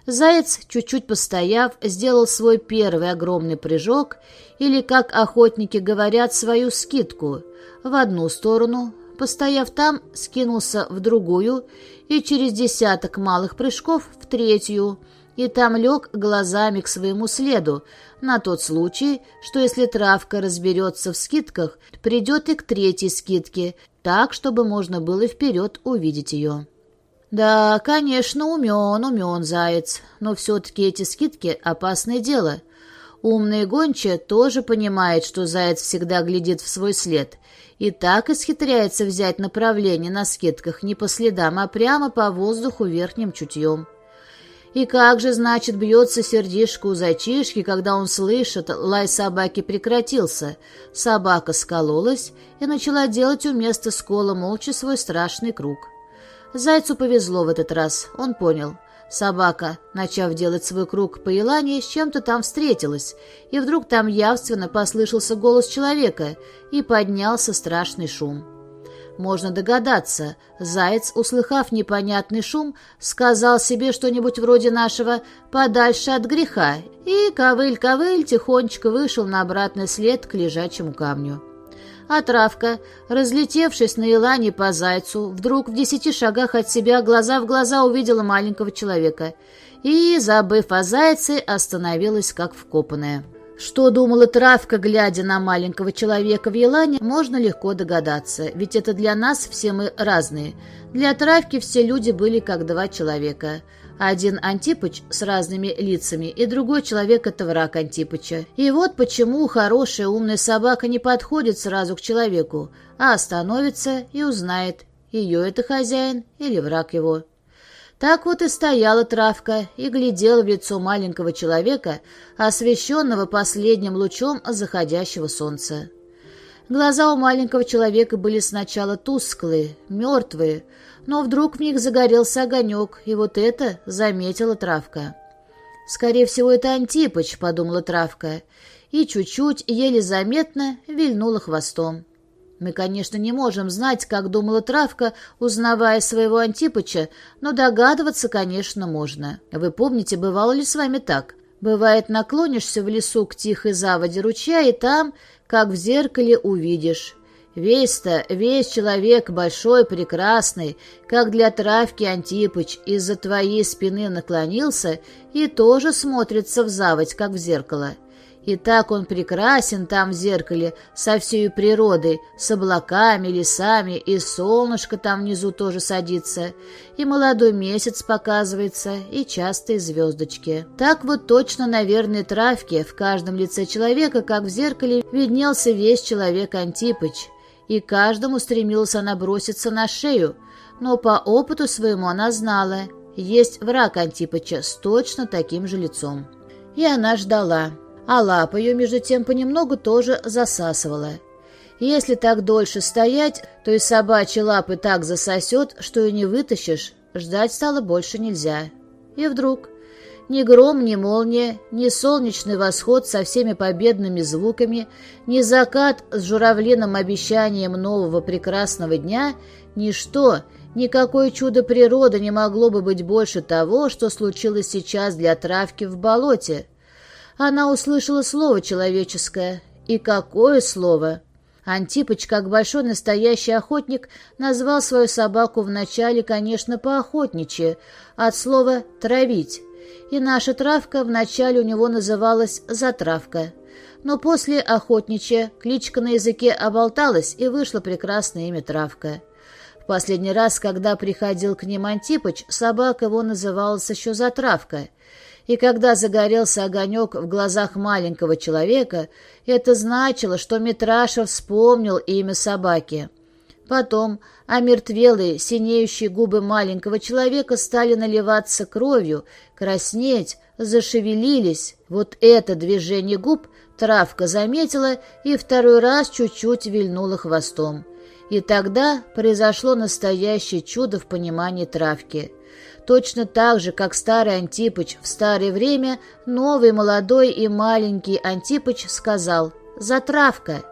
Заяц, чуть-чуть постояв, сделал свой первый огромный прыжок, или, как охотники говорят, свою скидку, в одну сторону, постояв там, скинулся в другую и через десяток малых прыжков в третью, и там лег глазами к своему следу, на тот случай, что если травка разберется в скидках, придет и к третьей скидке, так, чтобы можно было вперед увидеть ее. Да, конечно, умен, умен заяц, но все-таки эти скидки — опасное дело. Умный гонча тоже понимает, что заяц всегда глядит в свой след, и так исхитряется взять направление на скидках не по следам, а прямо по воздуху верхним чутьем. И как же, значит, бьется сердишко у зайчишки, когда он слышит, лай собаки прекратился. Собака скололась и начала делать у места скола молча свой страшный круг. Зайцу повезло в этот раз, он понял. Собака, начав делать свой круг по Илане, с чем-то там встретилась, и вдруг там явственно послышался голос человека, и поднялся страшный шум. Можно догадаться, заяц, услыхав непонятный шум, сказал себе что-нибудь вроде нашего «подальше от греха», и ковыль-ковыль тихонечко вышел на обратный след к лежачему камню а травка, разлетевшись на Илане по зайцу, вдруг в десяти шагах от себя глаза в глаза увидела маленького человека и, забыв о зайце, остановилась как вкопанная. Что думала травка, глядя на маленького человека в Елане, можно легко догадаться, ведь это для нас все мы разные. Для травки все люди были как два человека — один Антипыч с разными лицами, и другой человек — это враг Антипыча. И вот почему хорошая умная собака не подходит сразу к человеку, а остановится и узнает, ее это хозяин или враг его. Так вот и стояла травка и глядела в лицо маленького человека, освещенного последним лучом заходящего солнца. Глаза у маленького человека были сначала тусклые, мертвые, но вдруг в них загорелся огонек, и вот это заметила травка. «Скорее всего, это Антипыч», — подумала травка, и чуть-чуть, еле заметно, вильнула хвостом. Мы, конечно, не можем знать, как думала травка, узнавая своего Антипыча, но догадываться, конечно, можно. Вы помните, бывало ли с вами так? Бывает, наклонишься в лесу к тихой заводе ручья, и там, как в зеркале, увидишь. Весь-то, весь человек большой, прекрасный, как для травки Антипыч, из-за твоей спины наклонился и тоже смотрится в заводь, как в зеркало. И так он прекрасен там в зеркале, со всей природой, с облаками, лесами, и солнышко там внизу тоже садится, и молодой месяц показывается, и частые звездочки. Так вот точно, наверное, травке в каждом лице человека, как в зеркале, виднелся весь человек Антипыч, и каждому стремилась она броситься на шею, но по опыту своему она знала, есть враг Антипыча с точно таким же лицом. И она ждала, а лапа ее между тем понемногу тоже засасывала. Если так дольше стоять, то и собачьи лапы так засосет, что и не вытащишь, ждать стало больше нельзя. И вдруг ни гром, ни молния, ни солнечный восход со всеми победными звуками, ни закат с журавлиным обещанием нового прекрасного дня, ничто, никакое чудо природы не могло бы быть больше того, что случилось сейчас для травки в болоте. Она услышала слово человеческое. И какое слово! Антипыч, как большой настоящий охотник, назвал свою собаку вначале, конечно, поохотничье, от слова «травить», и наша травка вначале у него называлась «затравка». Но после охотничья кличка на языке оболталась, и вышло прекрасное имя Травка. В последний раз, когда приходил к ним Антипыч, собака его называлась еще Затравка. И когда загорелся огонек в глазах маленького человека, это значило, что Митраша вспомнил имя собаки. Потом омертвелые, синеющие губы маленького человека стали наливаться кровью, краснеть, зашевелились. Вот это движение губ травка заметила и второй раз чуть-чуть вильнула хвостом. И тогда произошло настоящее чудо в понимании травки. Точно так же, как старый Антипыч в старое время, новый, молодой и маленький Антипыч сказал «Затравка».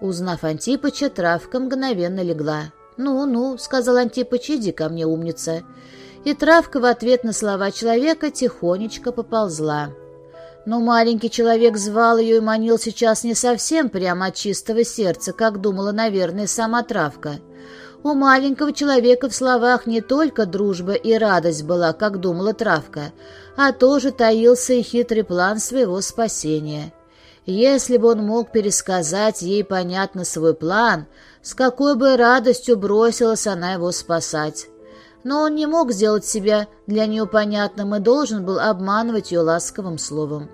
Узнав Антипыча, травка мгновенно легла. «Ну-ну», — сказал Антипыч, — «иди ко мне, умница». И травка в ответ на слова человека тихонечко поползла. Но маленький человек звал ее и манил сейчас не совсем прямо от чистого сердца, как думала, наверное, сама травка. У маленького человека в словах не только дружба и радость была, как думала травка, а тоже таился и хитрый план своего спасения. Если бы он мог пересказать ей понятно свой план, с какой бы радостью бросилась она его спасать. Но он не мог сделать себя для нее понятным и должен был обманывать ее ласковым словом.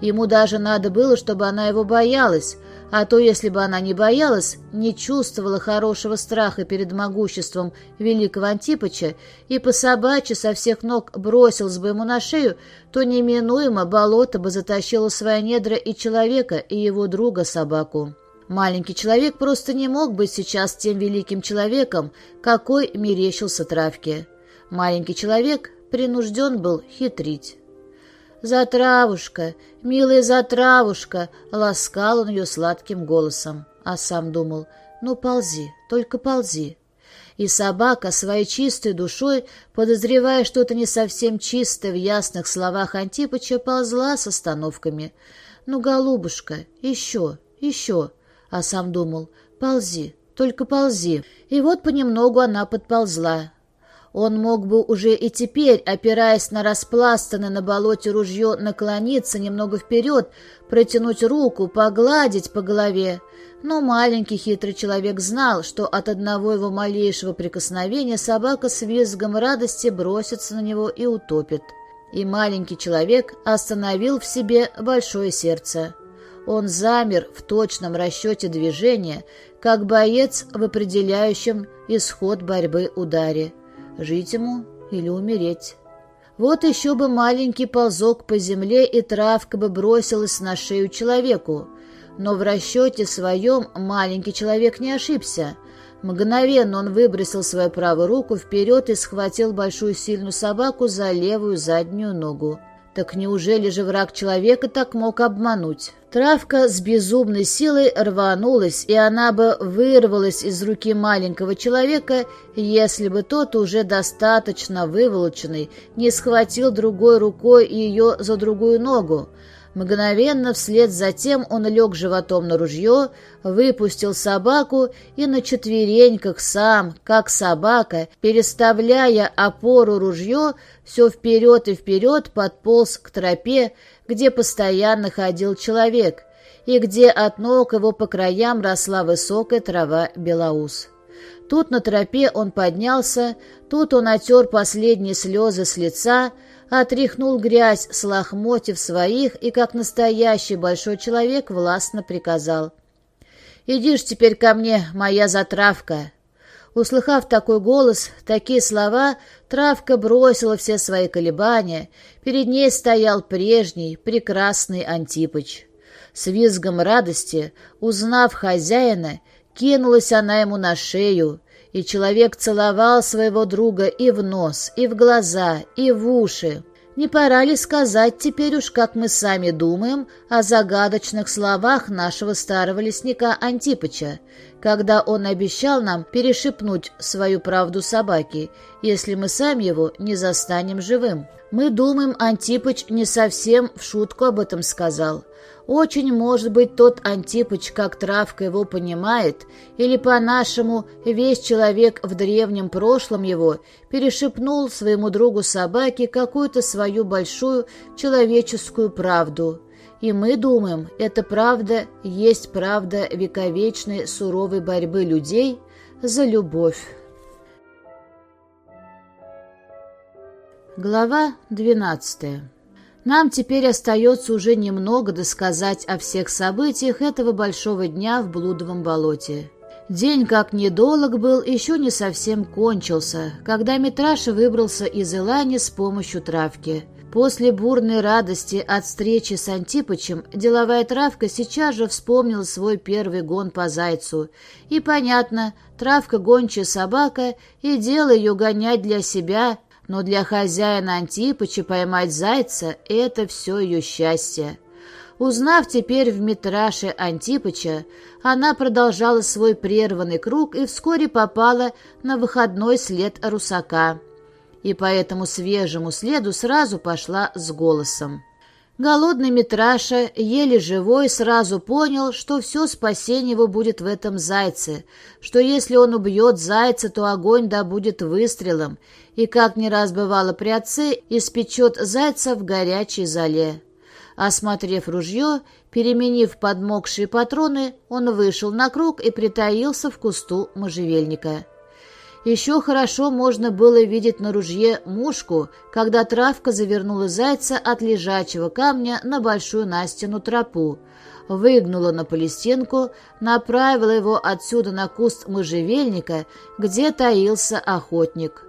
Ему даже надо было, чтобы она его боялась, а то, если бы она не боялась, не чувствовала хорошего страха перед могуществом великого Антипыча и по собачьи со всех ног бросилась бы ему на шею, то неминуемо болото бы затащило свои недра и человека, и его друга собаку. Маленький человек просто не мог быть сейчас тем великим человеком, какой мерещился травке. Маленький человек принужден был хитрить. «Затравушка, милая затравушка!» — ласкал он ее сладким голосом, а сам думал, «Ну, ползи, только ползи». И собака своей чистой душой, подозревая что-то не совсем чистое в ясных словах Антипыча, ползла с остановками. «Ну, голубушка, еще, еще!» А сам думал «Ползи, только ползи». И вот понемногу она подползла. Он мог бы уже и теперь, опираясь на распластанное на болоте ружье, наклониться немного вперед, протянуть руку, погладить по голове. Но маленький хитрый человек знал, что от одного его малейшего прикосновения собака с визгом радости бросится на него и утопит. И маленький человек остановил в себе большое сердце. Он замер в точном расчете движения, как боец в определяющем исход борьбы ударе. Жить ему или умереть. Вот еще бы маленький ползок по земле, и травка бы бросилась на шею человеку. Но в расчете своем маленький человек не ошибся. Мгновенно он выбросил свою правую руку вперед и схватил большую сильную собаку за левую заднюю ногу. Так неужели же враг человека так мог обмануть? Травка с безумной силой рванулась, и она бы вырвалась из руки маленького человека, если бы тот, уже достаточно выволоченный, не схватил другой рукой ее за другую ногу. Мгновенно вслед за тем он лег животом на ружье, выпустил собаку и на четвереньках сам, как собака, переставляя опору ружье, все вперед и вперед подполз к тропе, где постоянно ходил человек, и где от ног его по краям росла высокая трава белоус. Тут на тропе он поднялся, тут он отер последние слезы с лица, отряхнул грязь с лохмотьев своих и, как настоящий большой человек, властно приказал. «Иди ж теперь ко мне, моя затравка!» Услыхав такой голос, такие слова, травка бросила все свои колебания. Перед ней стоял прежний, прекрасный Антипыч. С визгом радости, узнав хозяина, кинулась она ему на шею, и человек целовал своего друга и в нос, и в глаза, и в уши. Не пора ли сказать теперь уж, как мы сами думаем, о загадочных словах нашего старого лесника Антипыча, когда он обещал нам перешепнуть свою правду собаке, если мы сами его не застанем живым? Мы думаем, Антипыч не совсем в шутку об этом сказал. Очень, может быть, тот Антипыч, как травка его понимает, или по-нашему весь человек в древнем прошлом его перешепнул своему другу собаке какую-то свою большую человеческую правду. И мы думаем, эта правда есть правда вековечной суровой борьбы людей за любовь. Глава двенадцатая нам теперь остается уже немного досказать о всех событиях этого большого дня в Блудовом болоте. День, как недолг был, еще не совсем кончился, когда Митраша выбрался из Илани с помощью травки. После бурной радости от встречи с Антипычем деловая травка сейчас же вспомнила свой первый гон по зайцу. И понятно, травка гончая собака, и дело ее гонять для себя – но для хозяина Антипыча поймать зайца — это все ее счастье. Узнав теперь в Митраше Антипыча, она продолжала свой прерванный круг и вскоре попала на выходной след русака. И по этому свежему следу сразу пошла с голосом. Голодный Митраша, еле живой, сразу понял, что все спасение его будет в этом зайце, что если он убьет зайца, то огонь да будет выстрелом, и, как не раз бывало при отце, испечет зайца в горячей зале. Осмотрев ружье, переменив подмокшие патроны, он вышел на круг и притаился в кусту можжевельника. Еще хорошо можно было видеть на ружье мушку, когда травка завернула зайца от лежачего камня на большую Настину тропу, выгнула на палестинку, направила его отсюда на куст можжевельника, где таился охотник.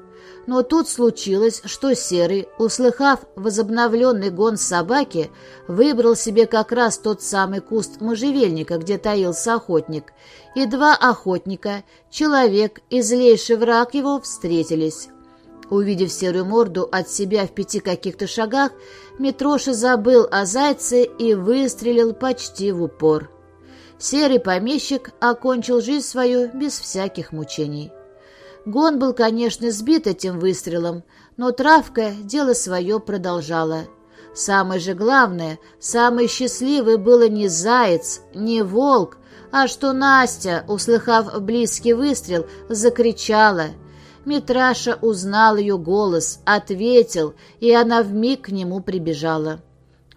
Но тут случилось, что Серый, услыхав возобновленный гон собаки, выбрал себе как раз тот самый куст можжевельника, где таился охотник, и два охотника, человек и злейший враг его, встретились. Увидев серую морду от себя в пяти каких-то шагах, Митроша забыл о зайце и выстрелил почти в упор. Серый помещик окончил жизнь свою без всяких мучений. Гон был, конечно, сбит этим выстрелом, но травка дело свое продолжала. Самое же главное, самый счастливый было не заяц, не волк, а что Настя, услыхав близкий выстрел, закричала. Митраша узнал ее голос, ответил, и она вмиг к нему прибежала.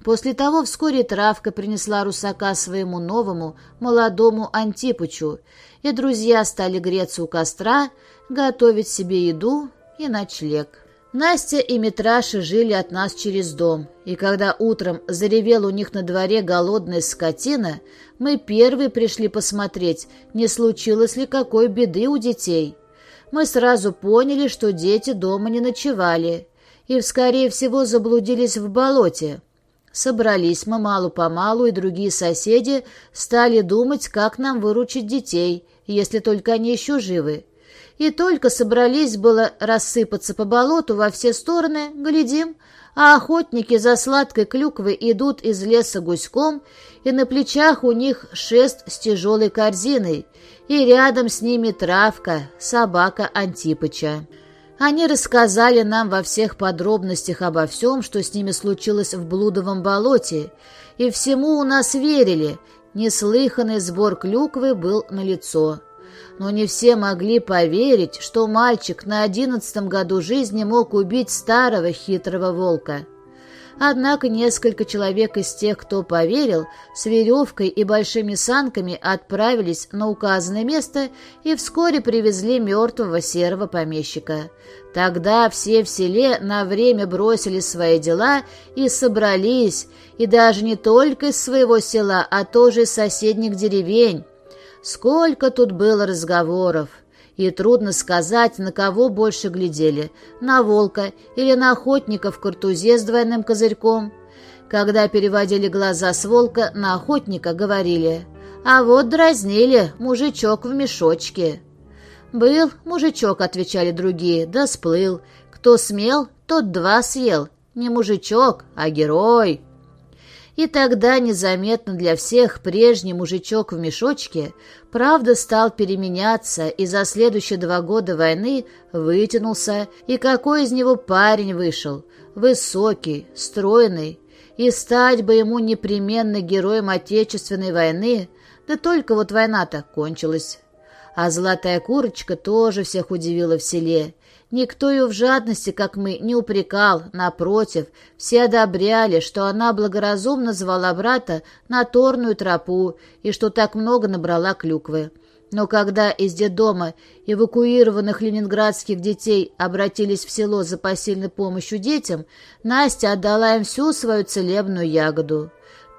После того вскоре травка принесла русака своему новому, молодому Антипычу, и друзья стали греться у костра, готовить себе еду и ночлег. Настя и Митраша жили от нас через дом, и когда утром заревел у них на дворе голодная скотина, мы первые пришли посмотреть, не случилось ли какой беды у детей. Мы сразу поняли, что дети дома не ночевали, и, скорее всего, заблудились в болоте. Собрались мы мало-помалу, и другие соседи стали думать, как нам выручить детей, если только они еще живы. И только собрались было рассыпаться по болоту во все стороны, глядим, а охотники за сладкой клюквой идут из леса гуськом, и на плечах у них шест с тяжелой корзиной, и рядом с ними травка, собака Антипыча. Они рассказали нам во всех подробностях обо всем, что с ними случилось в Блудовом болоте, и всему у нас верили, неслыханный сбор клюквы был налицо но не все могли поверить, что мальчик на одиннадцатом году жизни мог убить старого хитрого волка. Однако несколько человек из тех, кто поверил, с веревкой и большими санками отправились на указанное место и вскоре привезли мертвого серого помещика. Тогда все в селе на время бросили свои дела и собрались, и даже не только из своего села, а тоже из соседних деревень. Сколько тут было разговоров, и трудно сказать, на кого больше глядели, на волка или на охотника в картузе с двойным козырьком. Когда переводили глаза с волка на охотника, говорили, «А вот дразнили, мужичок в мешочке». «Был мужичок», — отвечали другие, — «да сплыл. Кто смел, тот два съел. Не мужичок, а герой». И тогда незаметно для всех прежний мужичок в мешочке правда стал переменяться и за следующие два года войны вытянулся, и какой из него парень вышел, высокий, стройный, и стать бы ему непременно героем Отечественной войны, да только вот война-то кончилась. А золотая курочка тоже всех удивила в селе, Никто ее в жадности, как мы, не упрекал, напротив, все одобряли, что она благоразумно звала брата на торную тропу и что так много набрала клюквы. Но когда из детдома эвакуированных ленинградских детей обратились в село за посильной помощью детям, Настя отдала им всю свою целебную ягоду.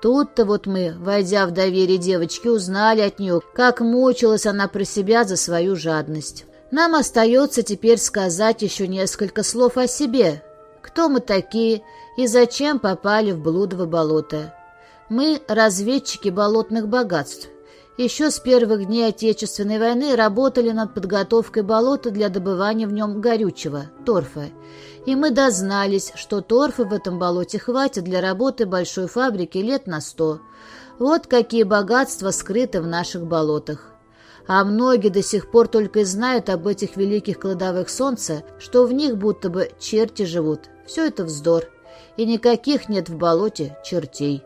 Тут-то вот мы, войдя в доверие девочки, узнали от нее, как мучилась она про себя за свою жадность. Нам остается теперь сказать еще несколько слов о себе. Кто мы такие и зачем попали в Блудово болото? Мы – разведчики болотных богатств. Еще с первых дней Отечественной войны работали над подготовкой болота для добывания в нем горючего, торфа. И мы дознались, что торфа в этом болоте хватит для работы большой фабрики лет на сто. Вот какие богатства скрыты в наших болотах. А многие до сих пор только и знают об этих великих кладовых солнца, что в них будто бы черти живут. Все это вздор. И никаких нет в болоте чертей.